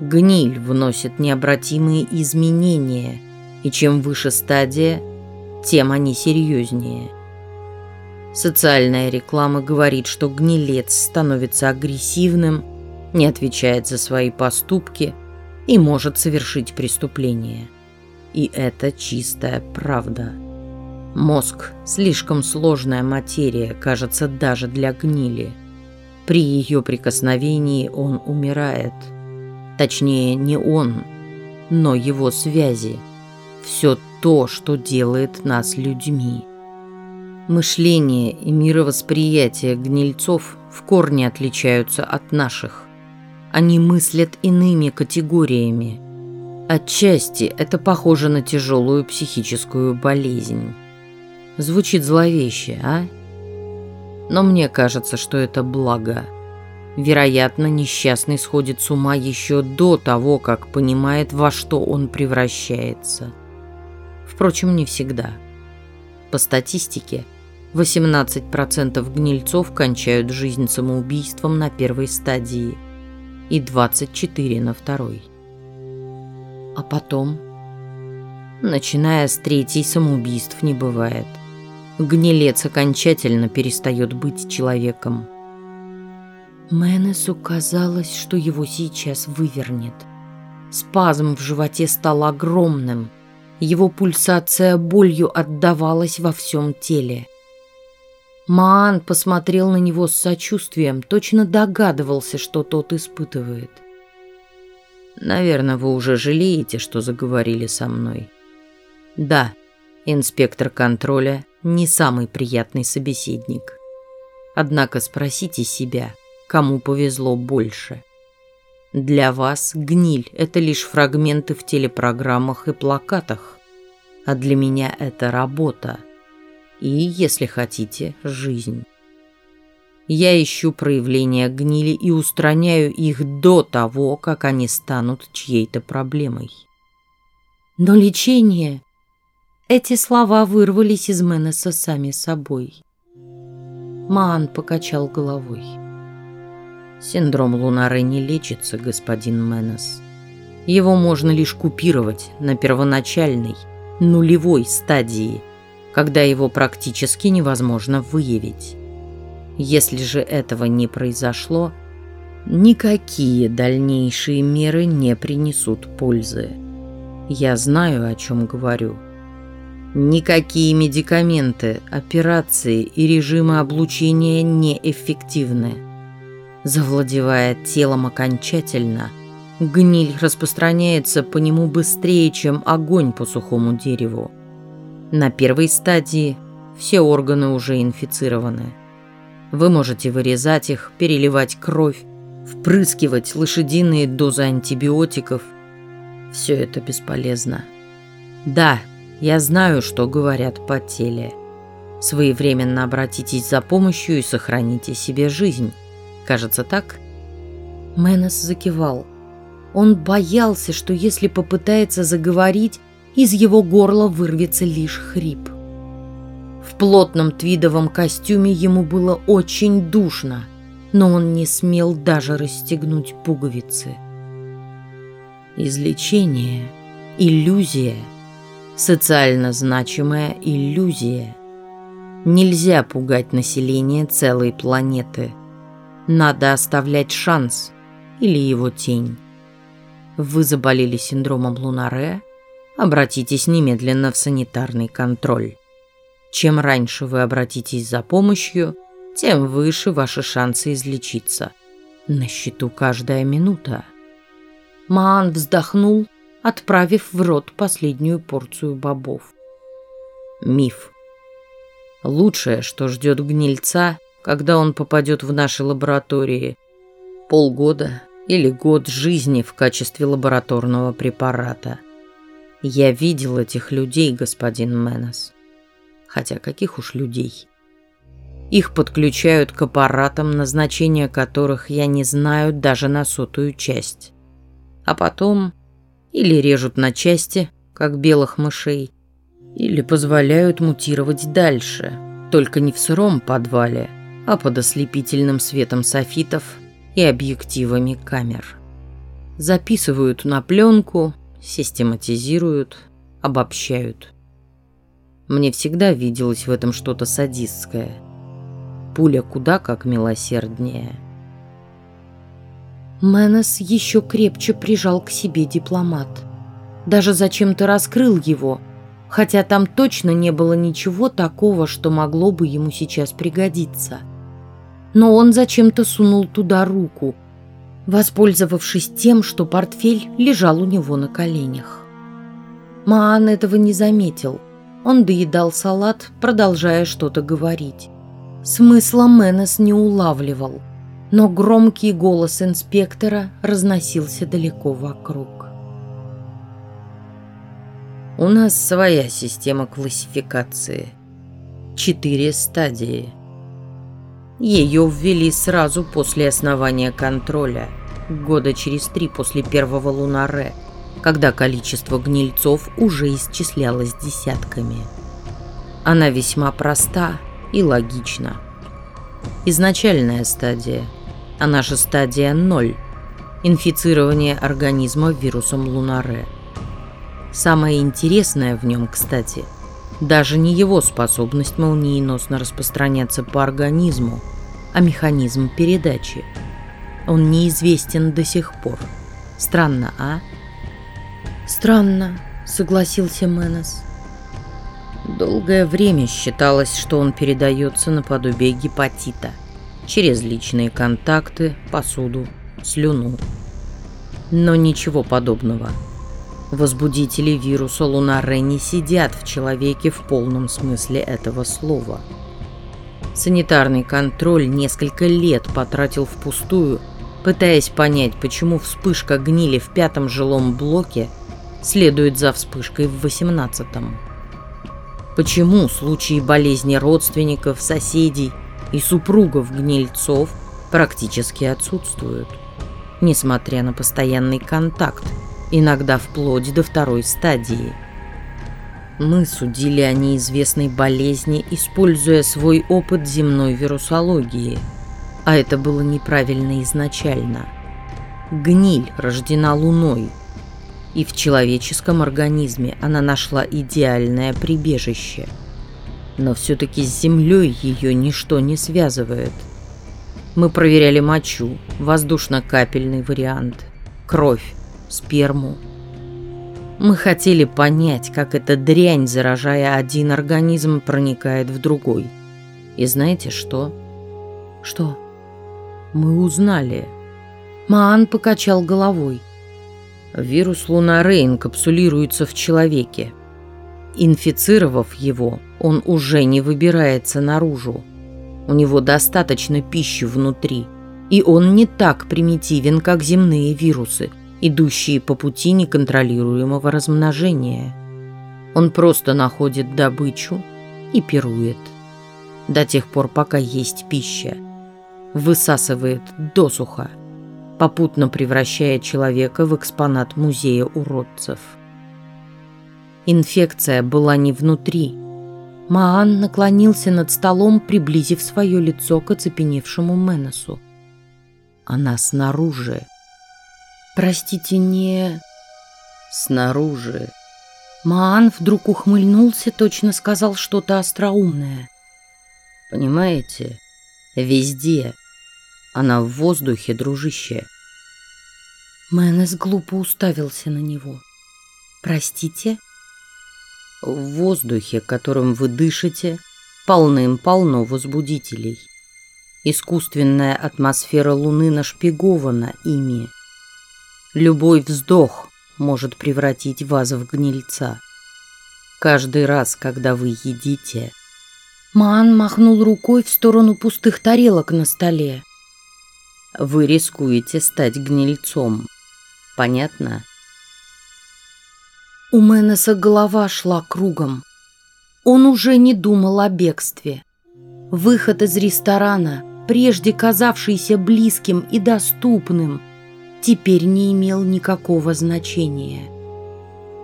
Гниль вносит необратимые изменения, и чем выше стадия, тем они серьезнее. Социальная реклама говорит, что гнилец становится агрессивным, не отвечает за свои поступки и может совершить преступление. И это чистая правда. Мозг – слишком сложная материя, кажется, даже для гнили. При ее прикосновении он умирает. Точнее, не он, но его связи. Все то, что делает нас людьми. Мышление и мировосприятие гнильцов в корне отличаются от наших. Они мыслят иными категориями. Отчасти это похоже на тяжелую психическую болезнь. Звучит зловеще, а? Но мне кажется, что это благо. Вероятно, несчастный сходит с ума еще до того, как понимает, во что он превращается. Впрочем, не всегда. По статистике, 18% гнильцов кончают жизнь самоубийством на первой стадии и 24% на второй. А потом, начиная с третьей, самоубийств не бывает. Гнилец окончательно перестает быть человеком. Менесу казалось, что его сейчас вывернет. Спазм в животе стал огромным. Его пульсация болью отдавалась во всем теле. Маан посмотрел на него с сочувствием, точно догадывался, что тот испытывает. «Наверное, вы уже жалеете, что заговорили со мной?» «Да, инспектор контроля не самый приятный собеседник. Однако спросите себя, кому повезло больше. Для вас гниль – это лишь фрагменты в телепрограммах и плакатах, а для меня это работа – и, если хотите, жизнь. Я ищу проявления гнили и устраняю их до того, как они станут чьей-то проблемой. Но лечение... Эти слова вырвались из Менеса сами собой. Маан покачал головой. Синдром Лунары не лечится, господин Менес. Его можно лишь купировать на первоначальной, нулевой стадии – когда его практически невозможно выявить. Если же этого не произошло, никакие дальнейшие меры не принесут пользы. Я знаю, о чем говорю. Никакие медикаменты, операции и режимы облучения неэффективны. Завладевая телом окончательно, гниль распространяется по нему быстрее, чем огонь по сухому дереву. На первой стадии все органы уже инфицированы. Вы можете вырезать их, переливать кровь, впрыскивать лошадиные дозы антибиотиков. Все это бесполезно. Да, я знаю, что говорят по теле. Своевременно обратитесь за помощью и сохраните себе жизнь. Кажется, так? Менес закивал. Он боялся, что если попытается заговорить, из его горла вырвется лишь хрип. В плотном твидовом костюме ему было очень душно, но он не смел даже расстегнуть пуговицы. Излечение – иллюзия, социально значимая иллюзия. Нельзя пугать население целой планеты. Надо оставлять шанс или его тень. Вы заболели синдромом Лунаре – обратитесь немедленно в санитарный контроль. Чем раньше вы обратитесь за помощью, тем выше ваши шансы излечиться. На счету каждая минута. Маан вздохнул, отправив в рот последнюю порцию бобов. Миф. Лучшее, что ждет гнильца, когда он попадет в наши лаборатории. Полгода или год жизни в качестве лабораторного препарата. Я видел этих людей, господин Менес. Хотя каких уж людей. Их подключают к аппаратам, назначение которых я не знаю даже на сотую часть. А потом или режут на части, как белых мышей, или позволяют мутировать дальше, только не в сыром подвале, а под ослепительным светом софитов и объективами камер. Записывают на пленку, систематизируют, обобщают. Мне всегда виделось в этом что-то садистское. Пуля куда как милосерднее. Менес еще крепче прижал к себе дипломат. Даже зачем-то раскрыл его – хотя там точно не было ничего такого, что могло бы ему сейчас пригодиться. Но он зачем-то сунул туда руку, воспользовавшись тем, что портфель лежал у него на коленях. Маан этого не заметил. Он доедал салат, продолжая что-то говорить. Смысла Менес не улавливал, но громкий голос инспектора разносился далеко вокруг. У нас своя система классификации. Четыре стадии. Ее ввели сразу после основания контроля, года через три после первого лунаре, когда количество гнильцов уже исчислялось десятками. Она весьма проста и логична. Изначальная стадия, она же стадия 0, инфицирование организма вирусом лунаре – Самое интересное в нем, кстати, даже не его способность молниеносно распространяться по организму, а механизм передачи. Он неизвестен до сих пор. Странно, а? Странно, согласился Менес. Долгое время считалось, что он передается наподобие гепатита через личные контакты, посуду, слюну. Но ничего подобного. Возбудители вируса Лунаре не сидят в человеке в полном смысле этого слова. Санитарный контроль несколько лет потратил впустую, пытаясь понять, почему вспышка гнили в пятом жилом блоке следует за вспышкой в восемнадцатом. Почему случаи болезни родственников, соседей и супругов гнильцов практически отсутствуют, несмотря на постоянный контакт иногда вплоть до второй стадии. Мы судили о неизвестной болезни, используя свой опыт земной вирусологии, а это было неправильно изначально. Гниль рождена Луной, и в человеческом организме она нашла идеальное прибежище. Но все-таки с Землей ее ничто не связывает. Мы проверяли мочу, воздушно-капельный вариант, кровь, сперму. Мы хотели понять, как эта дрянь, заражая один организм, проникает в другой. И знаете что? Что? Мы узнали. Маан покачал головой. Вирус Лунаре инкапсулируется в человеке. Инфицировав его, он уже не выбирается наружу. У него достаточно пищи внутри, и он не так примитивен, как земные вирусы – идущие по пути неконтролируемого размножения. Он просто находит добычу и пирует. До тех пор, пока есть пища. Высасывает досуха, попутно превращая человека в экспонат музея уродцев. Инфекция была не внутри. Маан наклонился над столом, приблизив свое лицо к оцепеневшему Меносу. Она снаружи. Простите, не... Снаружи. Маан вдруг ухмыльнулся, точно сказал что-то остроумное. Понимаете, везде. Она в воздухе, дружище. Мэнес глупо уставился на него. «Простите?» В воздухе, которым вы дышите, полным-полно возбудителей. Искусственная атмосфера Луны нашпигована ими. Любой вздох может превратить вас в гнильца. Каждый раз, когда вы едите... Маан махнул рукой в сторону пустых тарелок на столе. Вы рискуете стать гнильцом. Понятно? У Менеса голова шла кругом. Он уже не думал о бегстве. Выход из ресторана, прежде казавшийся близким и доступным, теперь не имел никакого значения.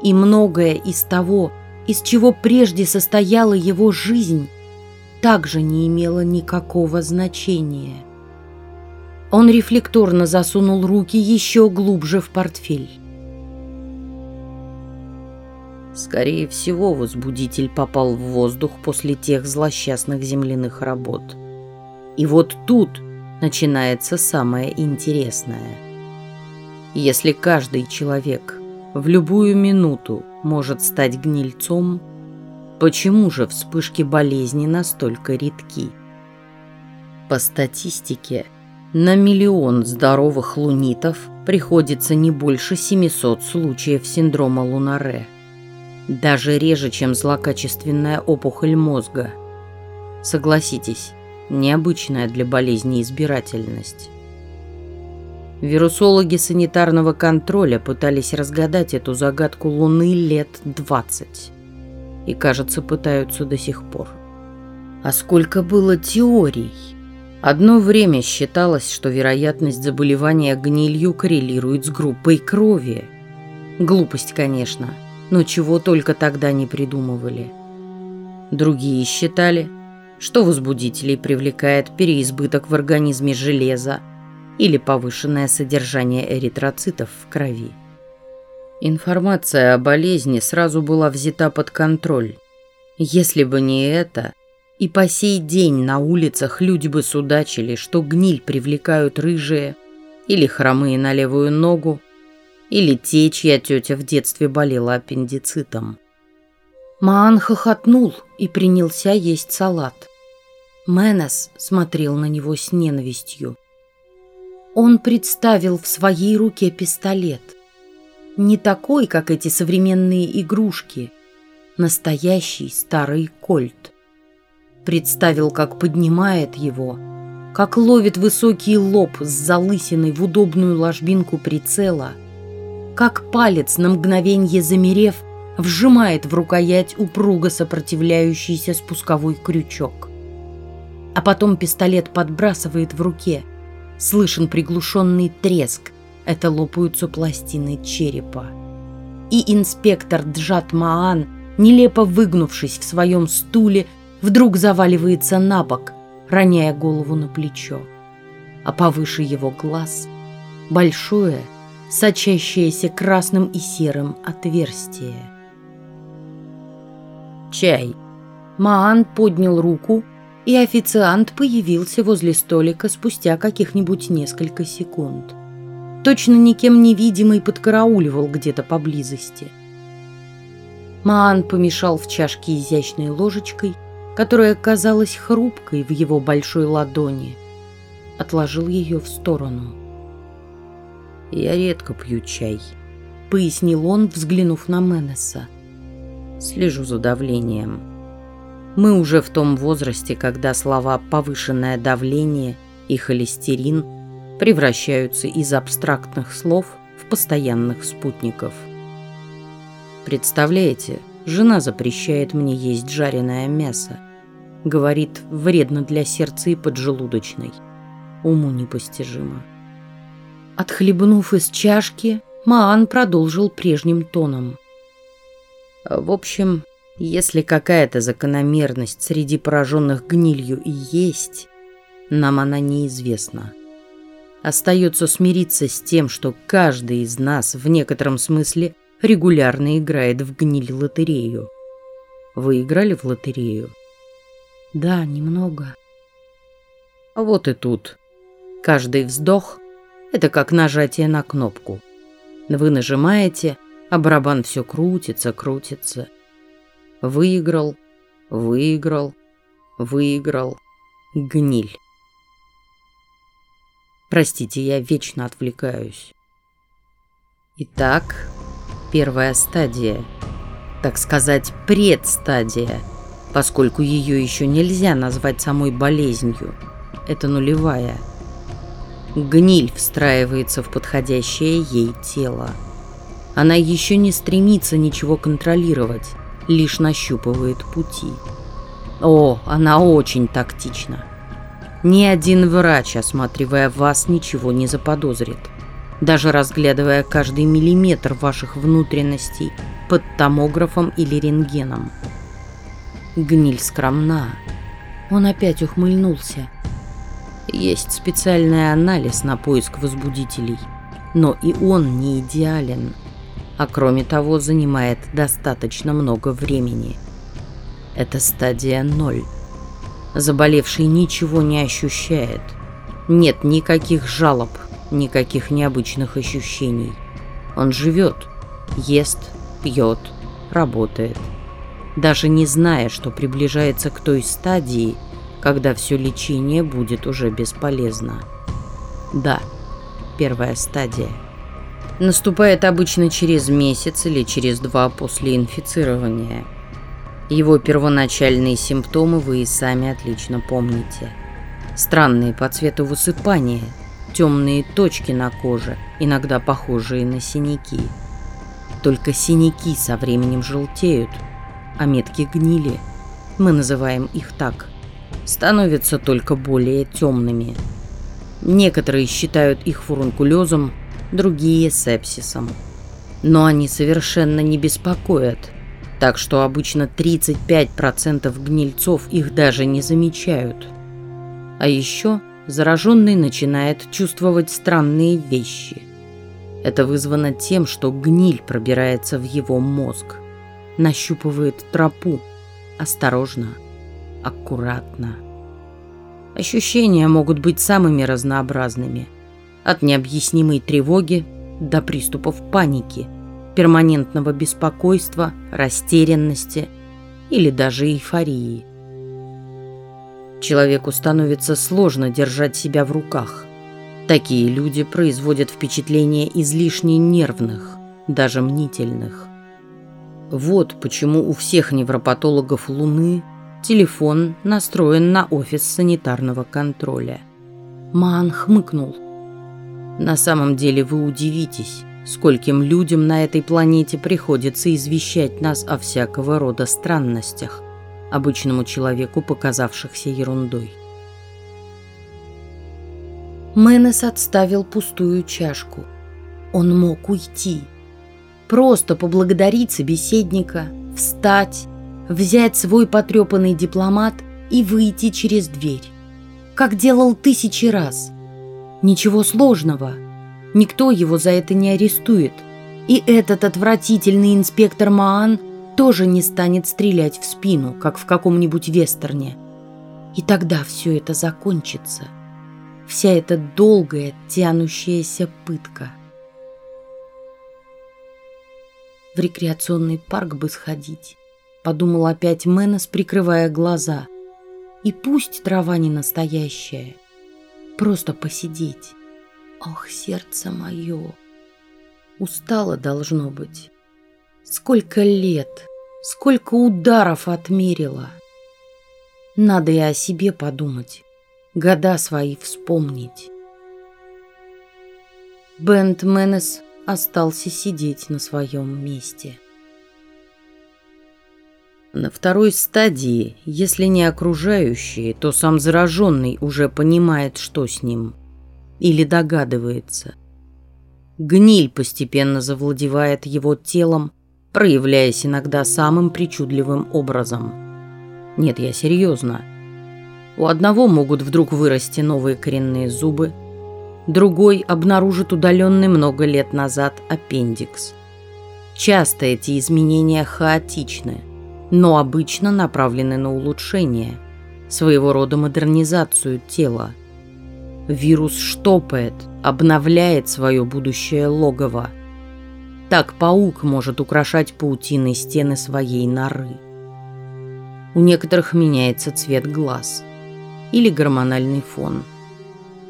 И многое из того, из чего прежде состояла его жизнь, также не имело никакого значения. Он рефлекторно засунул руки еще глубже в портфель. Скорее всего, возбудитель попал в воздух после тех злосчастных земляных работ. И вот тут начинается самое интересное. Если каждый человек в любую минуту может стать гнильцом, почему же вспышки болезни настолько редки? По статистике, на миллион здоровых лунитов приходится не больше 700 случаев синдрома Лунаре – даже реже, чем злокачественная опухоль мозга. Согласитесь, необычная для болезни избирательность. Вирусологи санитарного контроля пытались разгадать эту загадку Луны лет 20. И, кажется, пытаются до сих пор. А сколько было теорий? Одно время считалось, что вероятность заболевания гнилью коррелирует с группой крови. Глупость, конечно но чего только тогда не придумывали. Другие считали, что возбудителей привлекает переизбыток в организме железа или повышенное содержание эритроцитов в крови. Информация о болезни сразу была взята под контроль. Если бы не это, и по сей день на улицах люди бы судачили, что гниль привлекают рыжие или хромые на левую ногу, или те, чья тетя в детстве болела аппендицитом. Маан хохотнул и принялся есть салат. Менес смотрел на него с ненавистью. Он представил в своей руке пистолет. Не такой, как эти современные игрушки. Настоящий старый кольт. Представил, как поднимает его, как ловит высокий лоб с залысиной в удобную ложбинку прицела – как палец на мгновенье замерев, вжимает в рукоять упруго сопротивляющийся спусковой крючок. А потом пистолет подбрасывает в руке. Слышен приглушенный треск. Это лопаются пластины черепа. И инспектор Джат Маан, нелепо выгнувшись в своем стуле, вдруг заваливается на бок, роняя голову на плечо. А повыше его глаз большое, сочащееся красным и серым отверстие. «Чай!» Маан поднял руку, и официант появился возле столика спустя каких-нибудь несколько секунд. Точно никем невидимый подкарауливал где-то поблизости. Маан помешал в чашке изящной ложечкой, которая казалась хрупкой в его большой ладони. Отложил ее в сторону. «Я редко пью чай», — пояснил он, взглянув на Менеса. «Слежу за давлением. Мы уже в том возрасте, когда слова «повышенное давление» и «холестерин» превращаются из абстрактных слов в постоянных спутников. Представляете, жена запрещает мне есть жареное мясо. Говорит, вредно для сердца и поджелудочной. Уму непостижимо. Отхлебнув из чашки, Маан продолжил прежним тоном. В общем, если какая-то закономерность среди пораженных гнилью и есть, нам она неизвестна. Остается смириться с тем, что каждый из нас в некотором смысле регулярно играет в гниль лотерею. Вы играли в лотерею? Да, немного. Вот и тут. Каждый вздох это как нажатие на кнопку. Вы нажимаете, а барабан все крутится, крутится. Выиграл, выиграл, выиграл. Гниль. Простите, я вечно отвлекаюсь. Итак, первая стадия, так сказать, предстадия, поскольку ее еще нельзя назвать самой болезнью. Это нулевая. Гниль встраивается в подходящее ей тело. Она еще не стремится ничего контролировать, лишь нащупывает пути. О, она очень тактична. Ни один врач, осматривая вас, ничего не заподозрит. Даже разглядывая каждый миллиметр ваших внутренностей под томографом или рентгеном. Гниль скромна. Он опять ухмыльнулся. Есть специальный анализ на поиск возбудителей, но и он не идеален, а кроме того занимает достаточно много времени. Это стадия ноль. Заболевший ничего не ощущает. Нет никаких жалоб, никаких необычных ощущений. Он живет, ест, пьет, работает. Даже не зная, что приближается к той стадии, когда все лечение будет уже бесполезно. Да, первая стадия. Наступает обычно через месяц или через два после инфицирования – его первоначальные симптомы вы и сами отлично помните. Странные по цвету высыпания, темные точки на коже, иногда похожие на синяки. Только синяки со временем желтеют, а метки гнили, мы называем их так, становятся только более темными. Некоторые считают их фурункулезом, другие – сепсисом. Но они совершенно не беспокоят – так что обычно 35% гнильцов их даже не замечают. А еще зараженный начинает чувствовать странные вещи. Это вызвано тем, что гниль пробирается в его мозг, нащупывает тропу, осторожно, аккуратно. Ощущения могут быть самыми разнообразными, от необъяснимой тревоги до приступов паники – перманентного беспокойства, растерянности или даже эйфории. Человеку становится сложно держать себя в руках. Такие люди производят впечатление излишне нервных, даже мнительных. Вот почему у всех невропатологов Луны телефон настроен на офис санитарного контроля. Ман хмыкнул. На самом деле вы удивитесь, скольким людям на этой планете приходится извещать нас о всякого рода странностях, обычному человеку показавшихся ерундой. Менес отставил пустую чашку. Он мог уйти. Просто поблагодарить собеседника, встать, взять свой потрепанный дипломат и выйти через дверь. Как делал тысячи раз. Ничего сложного – Никто его за это не арестует. И этот отвратительный инспектор Маан тоже не станет стрелять в спину, как в каком-нибудь вестерне. И тогда все это закончится. Вся эта долгая, тянущаяся пытка. В рекреационный парк бы сходить, подумал опять Мэнос, прикрывая глаза. И пусть трава не настоящая, просто посидеть. Ох, сердце мое! Устало должно быть. Сколько лет, сколько ударов отмерила. Надо и о себе подумать, года свои вспомнить. Бент Менес остался сидеть на своем месте. На второй стадии, если не окружающие, то сам зараженный уже понимает, что с ним или догадывается. Гниль постепенно завладевает его телом, проявляясь иногда самым причудливым образом. Нет, я серьезно. У одного могут вдруг вырасти новые коренные зубы, другой обнаружит удаленный много лет назад аппендикс. Часто эти изменения хаотичны, но обычно направлены на улучшение, своего рода модернизацию тела – Вирус штопает, обновляет свое будущее логово. Так паук может украшать паутиной стены своей норы. У некоторых меняется цвет глаз или гормональный фон.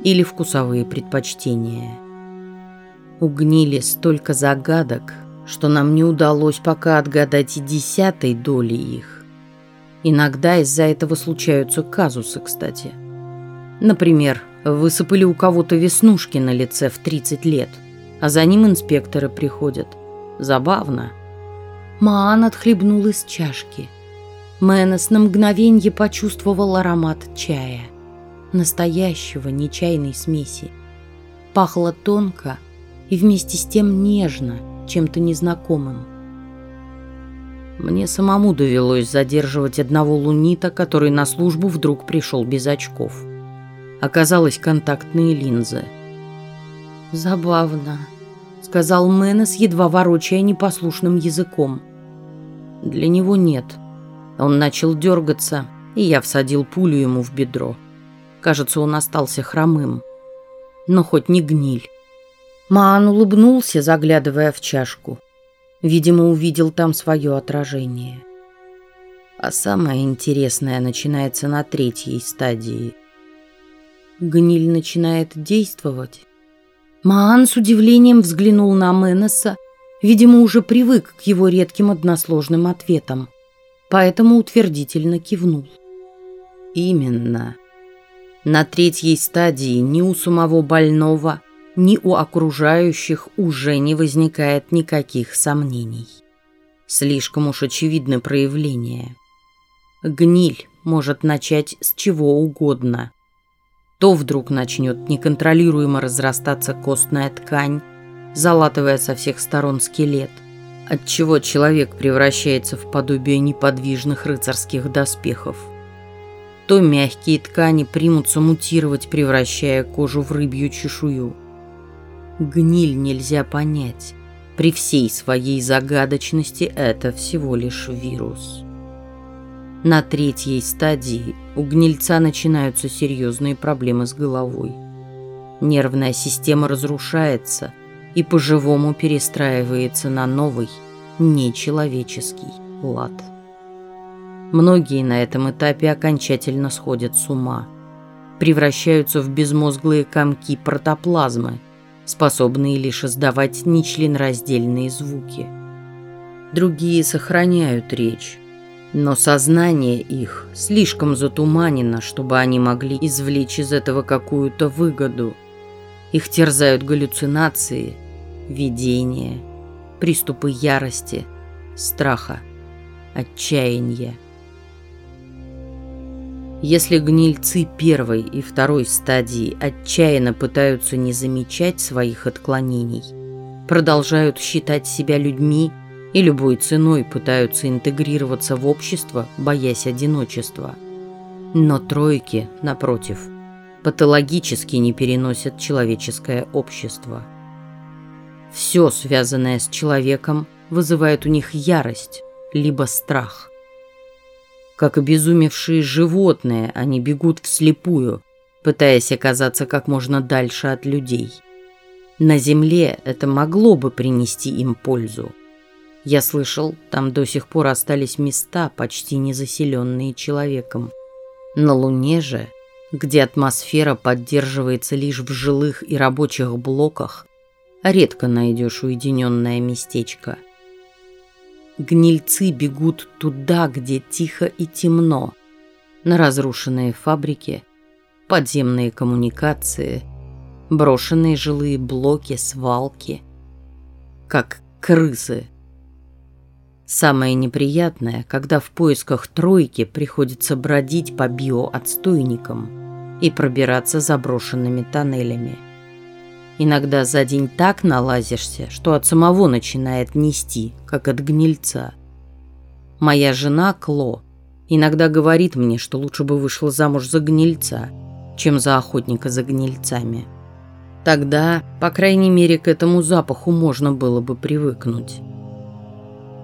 или вкусовые предпочтения. У столько загадок, что нам не удалось пока отгадать и десятой доли их. Иногда из-за этого случаются казусы, кстати. Например, высыпали у кого-то веснушки на лице в 30 лет, а за ним инспекторы приходят. Забавно. Маан отхлебнул из чашки. Мэнос на мгновенье почувствовал аромат чая. Настоящего, не чайной смеси. Пахло тонко и вместе с тем нежно, чем-то незнакомым. Мне самому довелось задерживать одного лунита, который на службу вдруг пришел без очков. Оказалось, контактные линзы. «Забавно», — сказал Мэнес, едва ворочая непослушным языком. «Для него нет». Он начал дергаться, и я всадил пулю ему в бедро. Кажется, он остался хромым. Но хоть не гниль. Маан улыбнулся, заглядывая в чашку. Видимо, увидел там свое отражение. А самое интересное начинается на третьей стадии. Гниль начинает действовать. Маан с удивлением взглянул на Менеса, видимо, уже привык к его редким односложным ответам, поэтому утвердительно кивнул. Именно. На третьей стадии ни у самого больного, ни у окружающих уже не возникает никаких сомнений. Слишком уж очевидны проявления. Гниль может начать с чего угодно. То вдруг начнет неконтролируемо разрастаться костная ткань, залатывая со всех сторон скелет, отчего человек превращается в подобие неподвижных рыцарских доспехов. То мягкие ткани примутся мутировать, превращая кожу в рыбью чешую – Гниль нельзя понять. При всей своей загадочности это всего лишь вирус. На третьей стадии у гнильца начинаются серьезные проблемы с головой. Нервная система разрушается и по-живому перестраивается на новый, нечеловеческий лад. Многие на этом этапе окончательно сходят с ума, превращаются в безмозглые комки протоплазмы – способные лишь издавать нечленораздельные звуки. Другие сохраняют речь, но сознание их слишком затуманено, чтобы они могли извлечь из этого какую-то выгоду. Их терзают галлюцинации, видения, приступы ярости, страха, отчаяния. Если гнильцы первой и второй стадии отчаянно пытаются не замечать своих отклонений, продолжают считать себя людьми и любой ценой пытаются интегрироваться в общество, боясь одиночества. Но тройки, напротив, патологически не переносят человеческое общество. Все, связанное с человеком, вызывает у них ярость, либо страх. Как обезумевшие животные, они бегут вслепую, пытаясь оказаться как можно дальше от людей. На земле это могло бы принести им пользу. Я слышал, там до сих пор остались места, почти не заселенные человеком. На Луне же, где атмосфера поддерживается лишь в жилых и рабочих блоках, редко найдешь уединенное местечко – Гнильцы бегут туда, где тихо и темно. На разрушенные фабрики, подземные коммуникации, брошенные жилые блоки, свалки. Как крысы. Самое неприятное, когда в поисках тройки приходится бродить по биоотстойникам и пробираться заброшенными тоннелями. Иногда за день так налазишься, что от самого начинает нести, как от гнильца. Моя жена Кло иногда говорит мне, что лучше бы вышла замуж за гнильца, чем за охотника за гнильцами. Тогда, по крайней мере, к этому запаху можно было бы привыкнуть.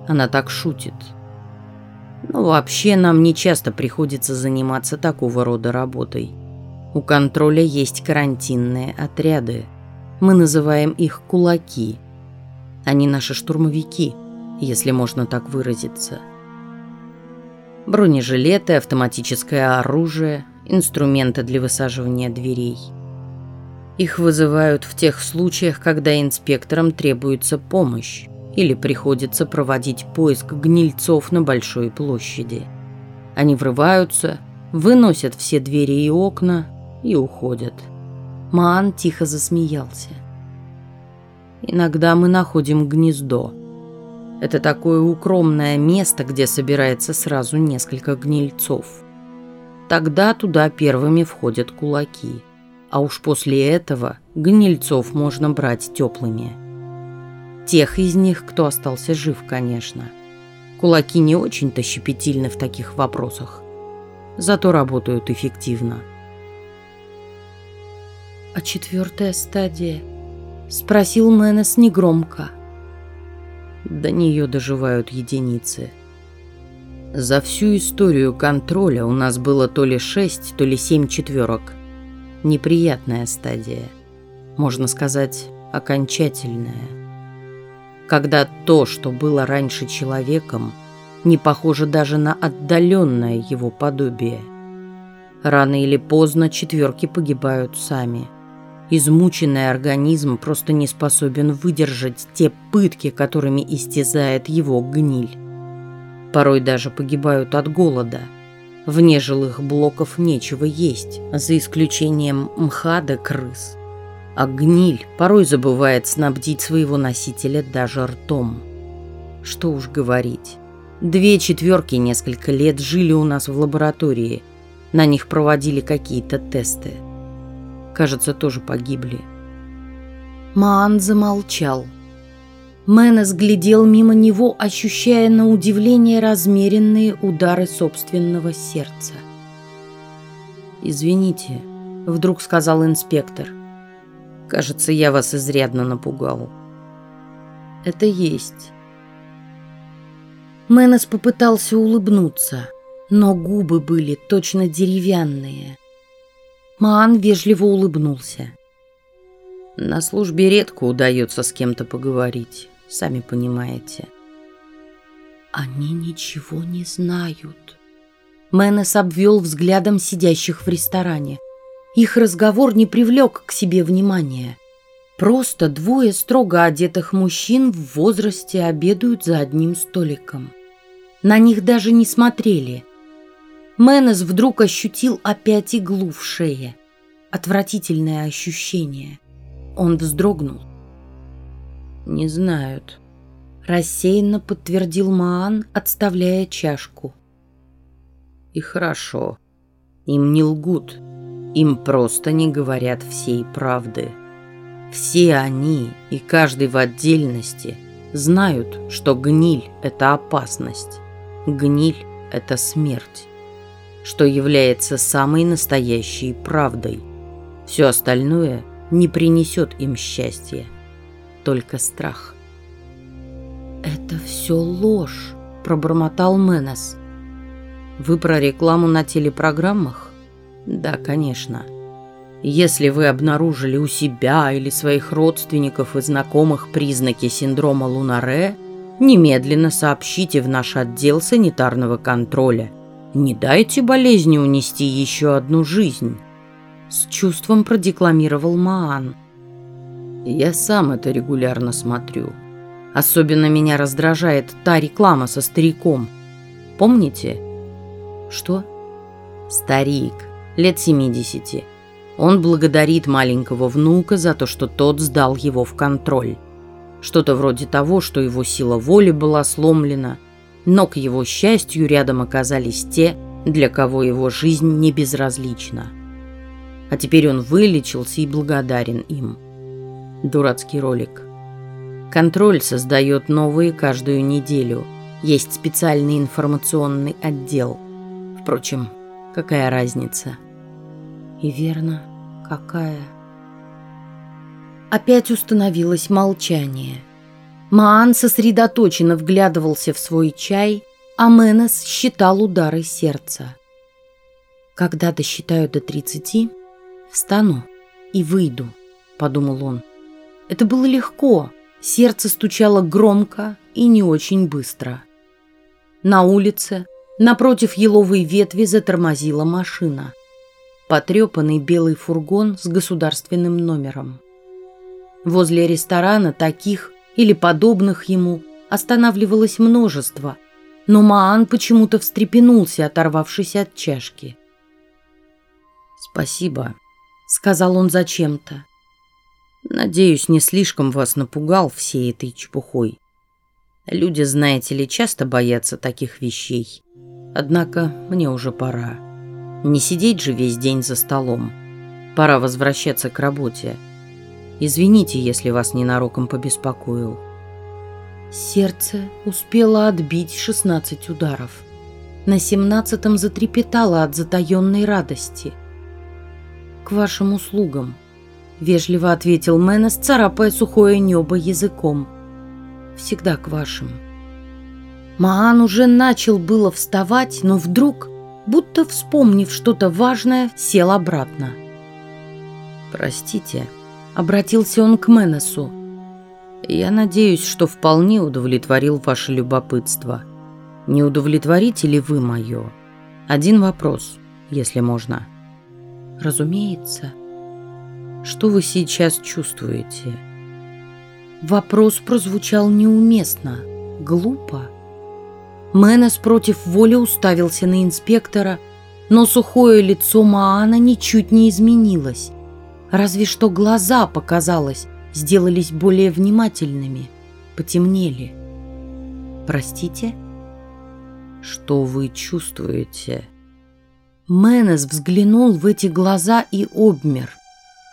Она так шутит. Но вообще нам не часто приходится заниматься такого рода работой. У контроля есть карантинные отряды – мы называем их кулаки. Они наши штурмовики, если можно так выразиться. Бронежилеты, автоматическое оружие, инструменты для высаживания дверей. Их вызывают в тех случаях, когда инспекторам требуется помощь или приходится проводить поиск гнильцов на большой площади. Они врываются, выносят все двери и окна и уходят. Маан тихо засмеялся. Иногда мы находим гнездо. Это такое укромное место, где собирается сразу несколько гнильцов. Тогда туда первыми входят кулаки. А уж после этого гнильцов можно брать теплыми. Тех из них, кто остался жив, конечно. Кулаки не очень-то щепетильны в таких вопросах. Зато работают эффективно. «А четвертая стадия?» – спросил Мэнес негромко. До нее доживают единицы. За всю историю контроля у нас было то ли шесть, то ли семь четверок. Неприятная стадия. Можно сказать, окончательная. Когда то, что было раньше человеком, не похоже даже на отдаленное его подобие. Рано или поздно четверки погибают сами – Измученный организм просто не способен выдержать те пытки, которыми истязает его гниль. Порой даже погибают от голода. Вне жилых блоков нечего есть, за исключением мха да крыс. А гниль порой забывает снабдить своего носителя даже ртом. Что уж говорить. Две четверки несколько лет жили у нас в лаборатории. На них проводили какие-то тесты кажется, тоже погибли. Маан замолчал. Мэнес глядел мимо него, ощущая на удивление размеренные удары собственного сердца. «Извините», — вдруг сказал инспектор. «Кажется, я вас изрядно напугал». «Это есть». Мэнес попытался улыбнуться, но губы были точно деревянные — Маан вежливо улыбнулся. На службе редко удается с кем-то поговорить, сами понимаете. Они ничего не знают. Менес обвел взглядом сидящих в ресторане. Их разговор не привлек к себе внимания. Просто двое строго одетых мужчин в возрасте обедают за одним столиком. На них даже не смотрели – Менес вдруг ощутил опять иглу в шее. Отвратительное ощущение. Он вздрогнул. «Не знают», — рассеянно подтвердил Маан, отставляя чашку. «И хорошо. Им не лгут. Им просто не говорят всей правды. Все они, и каждый в отдельности, знают, что гниль — это опасность. Гниль — это смерть что является самой настоящей правдой. Все остальное не принесет им счастья, только страх. «Это все ложь», – пробормотал Менес. «Вы про рекламу на телепрограммах?» «Да, конечно. Если вы обнаружили у себя или своих родственников и знакомых признаки синдрома Лунаре, немедленно сообщите в наш отдел санитарного контроля – не дайте болезни унести еще одну жизнь. С чувством продекламировал Маан. Я сам это регулярно смотрю. Особенно меня раздражает та реклама со стариком. Помните? Что? Старик, лет 70. Он благодарит маленького внука за то, что тот сдал его в контроль. Что-то вроде того, что его сила воли была сломлена – но, к его счастью, рядом оказались те, для кого его жизнь не безразлична. А теперь он вылечился и благодарен им. Дурацкий ролик. Контроль создает новые каждую неделю. Есть специальный информационный отдел. Впрочем, какая разница? И верно, какая? Опять установилось молчание. Маан сосредоточенно вглядывался в свой чай, а Менес считал удары сердца. «Когда досчитаю до тридцати, встану и выйду», — подумал он. Это было легко, сердце стучало громко и не очень быстро. На улице, напротив еловой ветви, затормозила машина. потрепанный белый фургон с государственным номером. Возле ресторана таких или подобных ему останавливалось множество, но Маан почему-то встрепенулся, оторвавшись от чашки. «Спасибо», — сказал он зачем-то. «Надеюсь, не слишком вас напугал всей этой чепухой. Люди, знаете ли, часто боятся таких вещей. Однако мне уже пора. Не сидеть же весь день за столом. Пора возвращаться к работе. Извините, если вас ненароком побеспокоил». Сердце успело отбить 16 ударов. На семнадцатом затрепетало от затаенной радости. «К вашим услугам», — вежливо ответил Мэнес, царапая сухое небо языком. «Всегда к вашим». Маан уже начал было вставать, но вдруг, будто вспомнив что-то важное, сел обратно. «Простите», — обратился он к Менесу. Я надеюсь, что вполне удовлетворил ваше любопытство. Не удовлетворите ли вы мое? Один вопрос, если можно. Разумеется. Что вы сейчас чувствуете? Вопрос прозвучал неуместно, глупо. Мэнес против воли уставился на инспектора, но сухое лицо Маана ничуть не изменилось. Разве что глаза, показалось, сделались более внимательными, потемнели. «Простите?» «Что вы чувствуете?» Менес взглянул в эти глаза и обмер.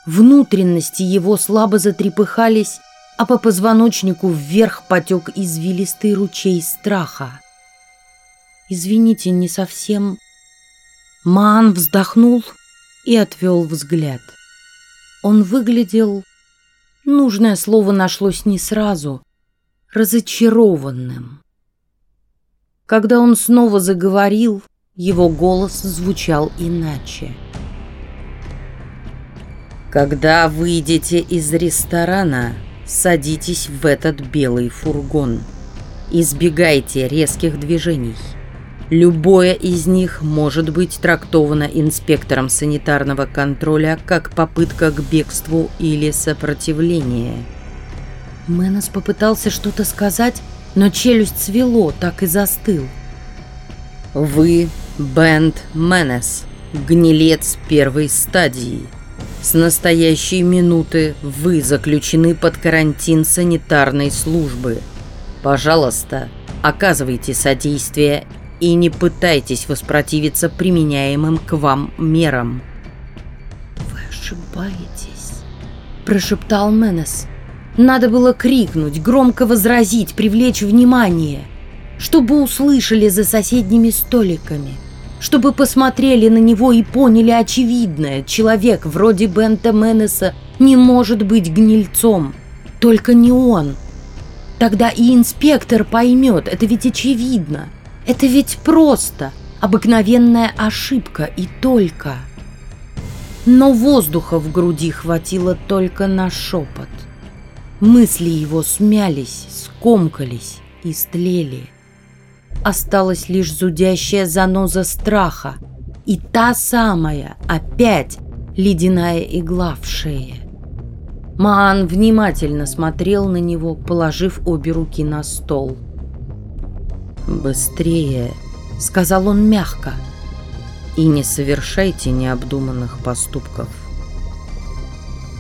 Внутренности его слабо затрепыхались, а по позвоночнику вверх потек извилистый ручей страха. «Извините, не совсем...» Маан вздохнул и отвел взгляд. Он выглядел Нужное слово нашлось не сразу. Разочарованным. Когда он снова заговорил, его голос звучал иначе. Когда выйдете из ресторана, садитесь в этот белый фургон. Избегайте резких движений. Любое из них может быть трактовано инспектором санитарного контроля как попытка к бегству или сопротивление. Мэнос попытался что-то сказать, но челюсть свело, так и застыл. Вы Бенд Менес, гнилец первой стадии. С настоящей минуты вы заключены под карантин санитарной службы. Пожалуйста, оказывайте содействие и не пытайтесь воспротивиться применяемым к вам мерам. «Вы ошибаетесь», – прошептал Менес. Надо было крикнуть, громко возразить, привлечь внимание, чтобы услышали за соседними столиками, чтобы посмотрели на него и поняли очевидное. Человек вроде Бента Менеса не может быть гнильцом, только не он. Тогда и инспектор поймет, это ведь очевидно. Это ведь просто обыкновенная ошибка и только. Но воздуха в груди хватило только на шепот. Мысли его смялись, скомкались, и стлели. Осталась лишь зудящая заноза страха и та самая, опять, ледяная игла в шее. Маан внимательно смотрел на него, положив обе руки на стол – «Быстрее», — сказал он мягко, — «и не совершайте необдуманных поступков».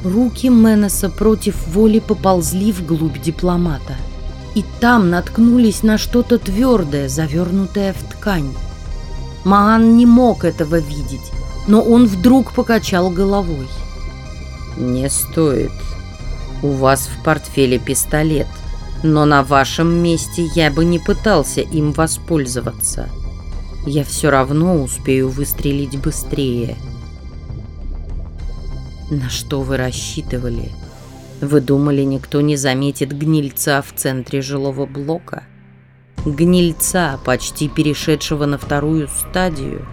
Руки Менеса против воли поползли вглубь дипломата. И там наткнулись на что-то твердое, завернутое в ткань. Маан не мог этого видеть, но он вдруг покачал головой. «Не стоит. У вас в портфеле пистолет но на вашем месте я бы не пытался им воспользоваться. Я все равно успею выстрелить быстрее. На что вы рассчитывали? Вы думали, никто не заметит гнильца в центре жилого блока? Гнильца, почти перешедшего на вторую стадию?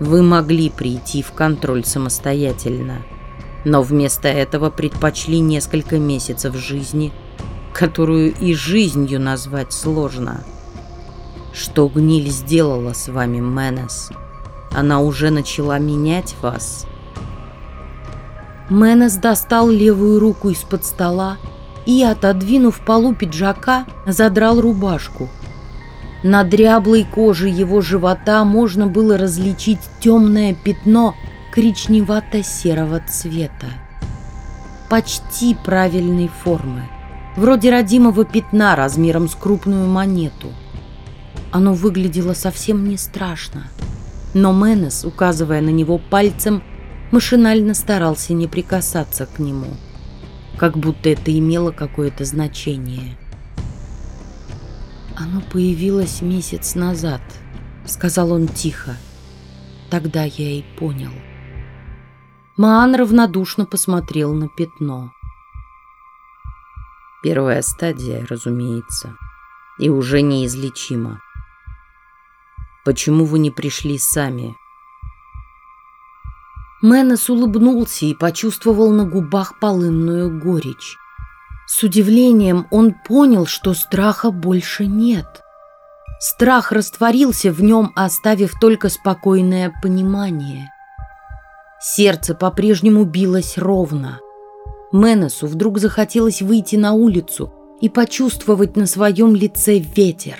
Вы могли прийти в контроль самостоятельно, но вместо этого предпочли несколько месяцев жизни – которую и жизнью назвать сложно. Что гниль сделала с вами, Менес? Она уже начала менять вас. Менес достал левую руку из-под стола и, отодвинув полу пиджака, задрал рубашку. На дряблой коже его живота можно было различить темное пятно коричневато-серого цвета. Почти правильной формы, вроде родимого пятна размером с крупную монету. Оно выглядело совсем не страшно, но Менес, указывая на него пальцем, машинально старался не прикасаться к нему, как будто это имело какое-то значение. «Оно появилось месяц назад», — сказал он тихо. Тогда я и понял. Маан равнодушно посмотрел на пятно. Первая стадия, разумеется, и уже неизлечима. Почему вы не пришли сами? Менес улыбнулся и почувствовал на губах полынную горечь. С удивлением он понял, что страха больше нет. Страх растворился в нем, оставив только спокойное понимание. Сердце по-прежнему билось ровно. Менесу вдруг захотелось выйти на улицу и почувствовать на своем лице ветер.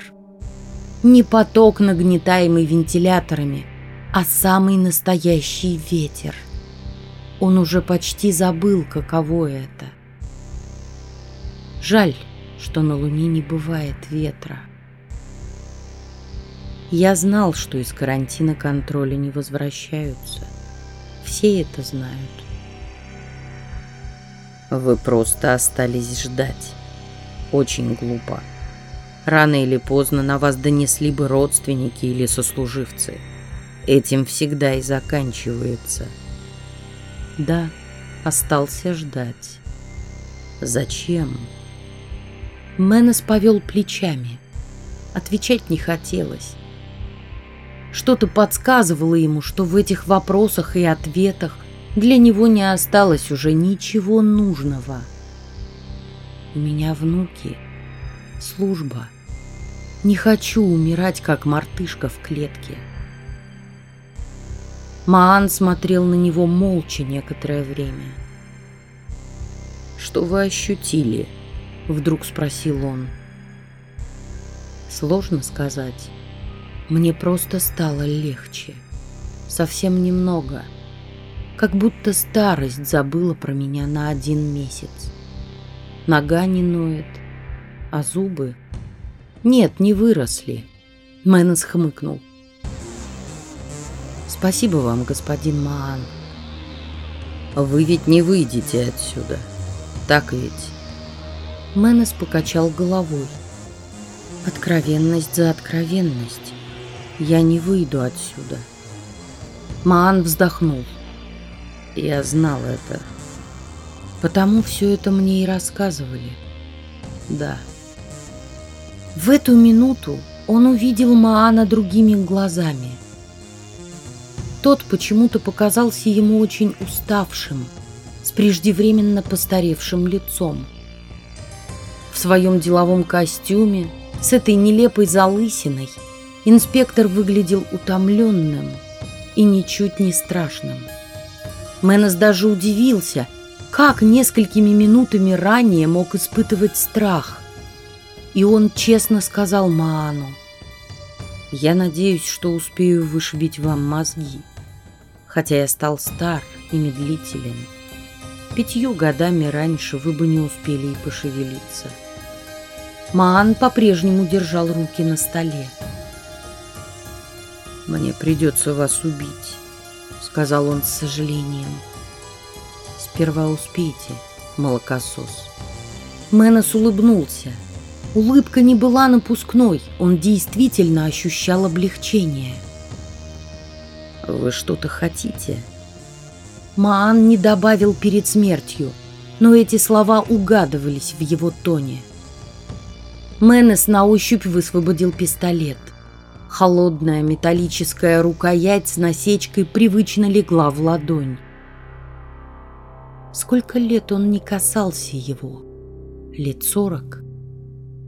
Не поток, нагнетаемый вентиляторами, а самый настоящий ветер. Он уже почти забыл, каково это. Жаль, что на Луне не бывает ветра. Я знал, что из карантина контроля не возвращаются. Все это знают. Вы просто остались ждать. Очень глупо. Рано или поздно на вас донесли бы родственники или сослуживцы – Этим всегда и заканчивается. Да, остался ждать. Зачем? Менес повел плечами. Отвечать не хотелось. Что-то подсказывало ему, что в этих вопросах и ответах для него не осталось уже ничего нужного. У меня внуки, служба. Не хочу умирать, как мартышка в клетке. Маан смотрел на него молча некоторое время. «Что вы ощутили?» — вдруг спросил он. «Сложно сказать. Мне просто стало легче. Совсем немного. Как будто старость забыла про меня на один месяц. Нога не ноет, а зубы... Нет, не выросли». Мэннес хмыкнул. Спасибо вам, господин Маан. Вы ведь не выйдете отсюда, так ведь? Менес покачал головой. Откровенность за откровенность. Я не выйду отсюда. Маан вздохнул. Я знал это. Потому все это мне и рассказывали. Да. В эту минуту он увидел Маана другими глазами – тот почему-то показался ему очень уставшим, с преждевременно постаревшим лицом. В своем деловом костюме, с этой нелепой залысиной, инспектор выглядел утомленным и ничуть не страшным. Менес даже удивился, как несколькими минутами ранее мог испытывать страх. И он честно сказал Маану, «Я надеюсь, что успею вышибить вам мозги» хотя я стал стар и медлителен. Пятью годами раньше вы бы не успели и пошевелиться. Маан по-прежнему держал руки на столе. «Мне придется вас убить», — сказал он с сожалением. «Сперва успейте, молокосос». Мэнос улыбнулся. Улыбка не была напускной, он действительно ощущал облегчение — вы что-то хотите?» Маан не добавил перед смертью, но эти слова угадывались в его тоне. Менес на ощупь высвободил пистолет. Холодная металлическая рукоять с насечкой привычно легла в ладонь. Сколько лет он не касался его? Лет сорок?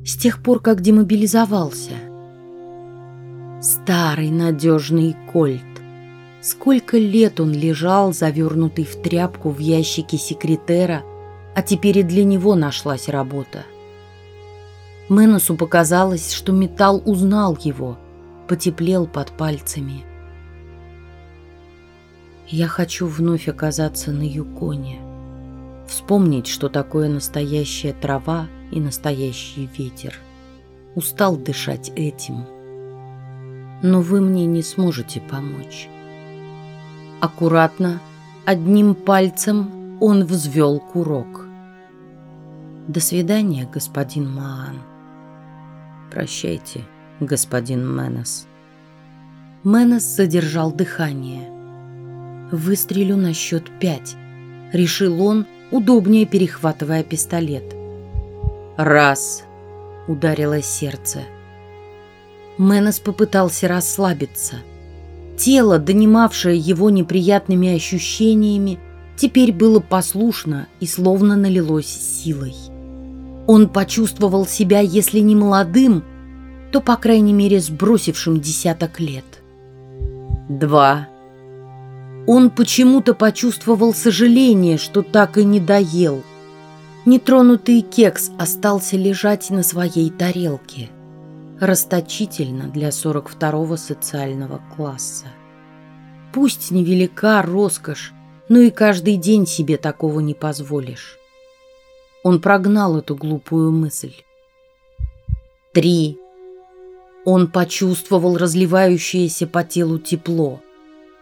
С тех пор, как демобилизовался. Старый надежный кольт Сколько лет он лежал, завернутый в тряпку в ящике секретера, а теперь и для него нашлась работа. Меносу показалось, что металл узнал его, потеплел под пальцами. Я хочу вновь оказаться на Юконе, вспомнить, что такое настоящая трава и настоящий ветер. Устал дышать этим. Но вы мне не сможете помочь. Аккуратно, одним пальцем он взвел курок. До свидания, господин Маан. Прощайте, господин Менес. Менес задержал дыхание. Выстрелю на счет пять. Решил он, удобнее перехватывая пистолет. Раз. Ударило сердце. Менес попытался расслабиться – Тело, донимавшее его неприятными ощущениями, теперь было послушно и словно налилось силой. Он почувствовал себя, если не молодым, то, по крайней мере, сбросившим десяток лет. Два. Он почему-то почувствовал сожаление, что так и не доел. Нетронутый кекс остался лежать на своей тарелке – расточительно для 42-го социального класса. Пусть невелика роскошь, но и каждый день себе такого не позволишь. Он прогнал эту глупую мысль. Три. Он почувствовал разливающееся по телу тепло.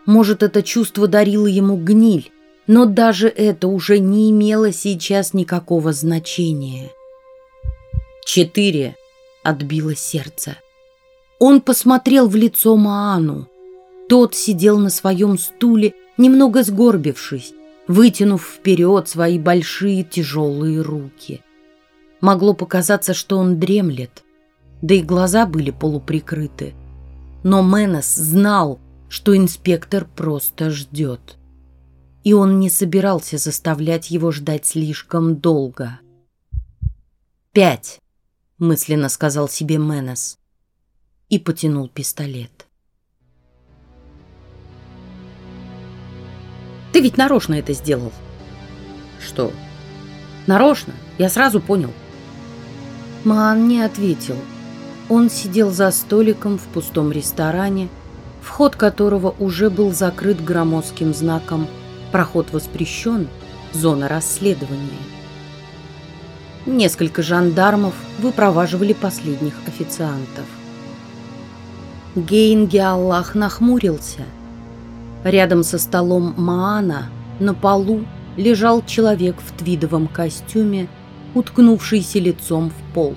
Может, это чувство дарило ему гниль, но даже это уже не имело сейчас никакого значения. Четыре отбило сердце. Он посмотрел в лицо Маану. Тот сидел на своем стуле, немного сгорбившись, вытянув вперед свои большие тяжелые руки. Могло показаться, что он дремлет, да и глаза были полуприкрыты. Но Менес знал, что инспектор просто ждет. И он не собирался заставлять его ждать слишком долго. Пять мысленно сказал себе Менес и потянул пистолет. Ты ведь нарочно это сделал. Что? Нарочно. Я сразу понял. Маан не ответил. Он сидел за столиком в пустом ресторане, вход которого уже был закрыт громоздким знаком «Проход воспрещен. Зона расследования». Несколько жандармов выпроваживали последних официантов. Гейнги Аллах нахмурился. Рядом со столом Маана на полу лежал человек в твидовом костюме, уткнувшийся лицом в пол.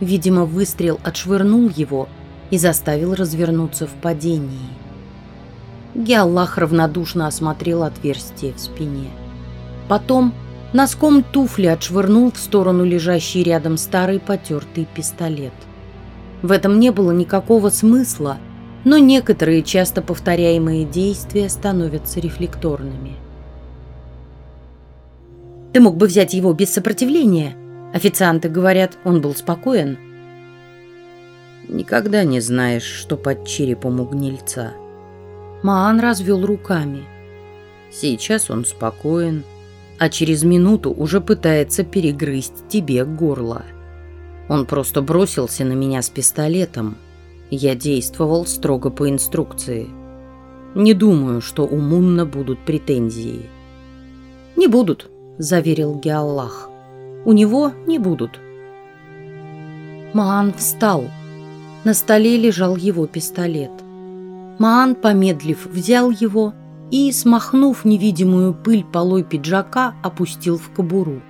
Видимо, выстрел отшвырнул его и заставил развернуться в падении. Геаллах равнодушно осмотрел отверстие в спине. Потом носком туфли отшвырнул в сторону лежащий рядом старый потертый пистолет. В этом не было никакого смысла, но некоторые часто повторяемые действия становятся рефлекторными. «Ты мог бы взять его без сопротивления?» Официанты говорят, он был спокоен. «Никогда не знаешь, что под черепом у гнильца». Маан развел руками. «Сейчас он спокоен, а через минуту уже пытается перегрызть тебе горло. Он просто бросился на меня с пистолетом. Я действовал строго по инструкции. Не думаю, что у Мунна будут претензии. «Не будут», — заверил Геаллах. «У него не будут». Маан встал. На столе лежал его пистолет. Маан, помедлив, взял его и, смахнув невидимую пыль полой пиджака, опустил в кобуру.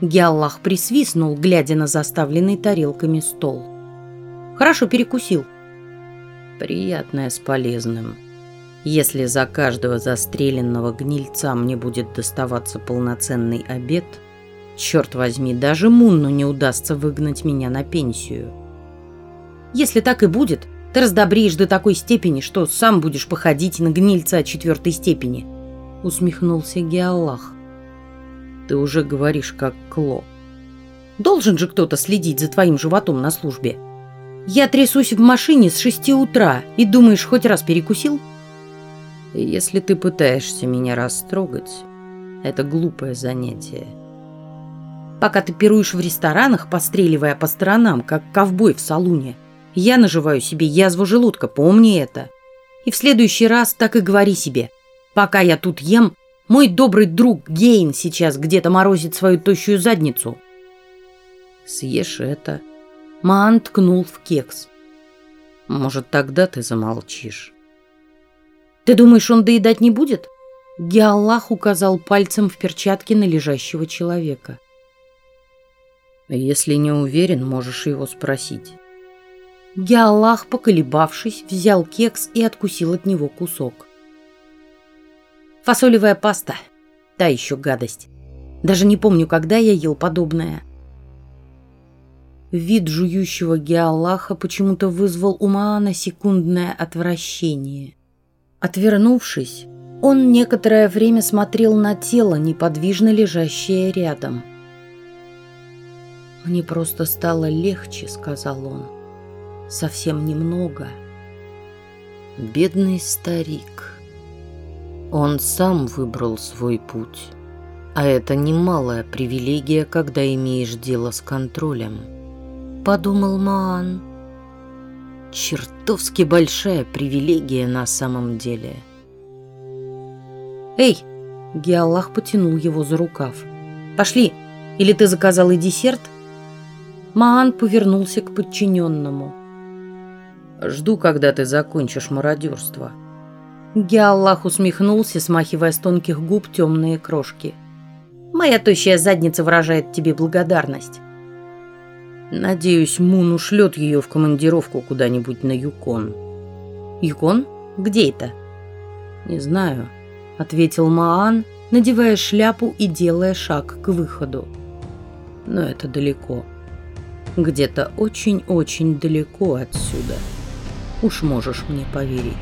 Геаллах присвистнул, глядя на заставленный тарелками стол. «Хорошо перекусил». «Приятное с полезным. Если за каждого застреленного гнильца мне будет доставаться полноценный обед, черт возьми, даже Мунну не удастся выгнать меня на пенсию». «Если так и будет, ты раздобреешь до такой степени, что сам будешь походить на гнильца четвертой степени», — усмехнулся Геаллах. «Ты уже говоришь, как Кло». «Должен же кто-то следить за твоим животом на службе. Я трясусь в машине с шести утра, и думаешь, хоть раз перекусил?» Если ты пытаешься меня растрогать, это глупое занятие. Пока ты пируешь в ресторанах, постреливая по сторонам, как ковбой в салуне, я наживаю себе язву желудка, помни это. И в следующий раз так и говори себе. Пока я тут ем, мой добрый друг Гейн сейчас где-то морозит свою тощую задницу. Съешь это. Маан ткнул в кекс. Может, тогда ты замолчишь. Ты думаешь, он доедать не будет? Геаллах указал пальцем в перчатке на лежащего человека. Если не уверен, можешь его спросить. Геаллах, поколебавшись, взял кекс и откусил от него кусок. Фасолевая паста. Та еще гадость. Даже не помню, когда я ел подобное. Вид жующего Геаллаха почему-то вызвал у Маана секундное отвращение. Отвернувшись, он некоторое время смотрел на тело, неподвижно лежащее рядом. «Мне просто стало легче», — сказал он. «Совсем немного». Бедный старик. Он сам выбрал свой путь. А это немалая привилегия, когда имеешь дело с контролем. Подумал Маан. Чертовски большая привилегия на самом деле. «Эй!» — Геаллах потянул его за рукав. «Пошли! Или ты заказал и десерт?» Маан повернулся к подчиненному. «Жду, когда ты закончишь мародерство». Геаллах усмехнулся, смахивая с тонких губ темные крошки. «Моя тощая задница выражает тебе благодарность». «Надеюсь, Мун ушлет ее в командировку куда-нибудь на Юкон». «Юкон? Где это?» «Не знаю», — ответил Маан, надевая шляпу и делая шаг к выходу. «Но это далеко» где-то очень-очень далеко отсюда. Уж можешь мне поверить.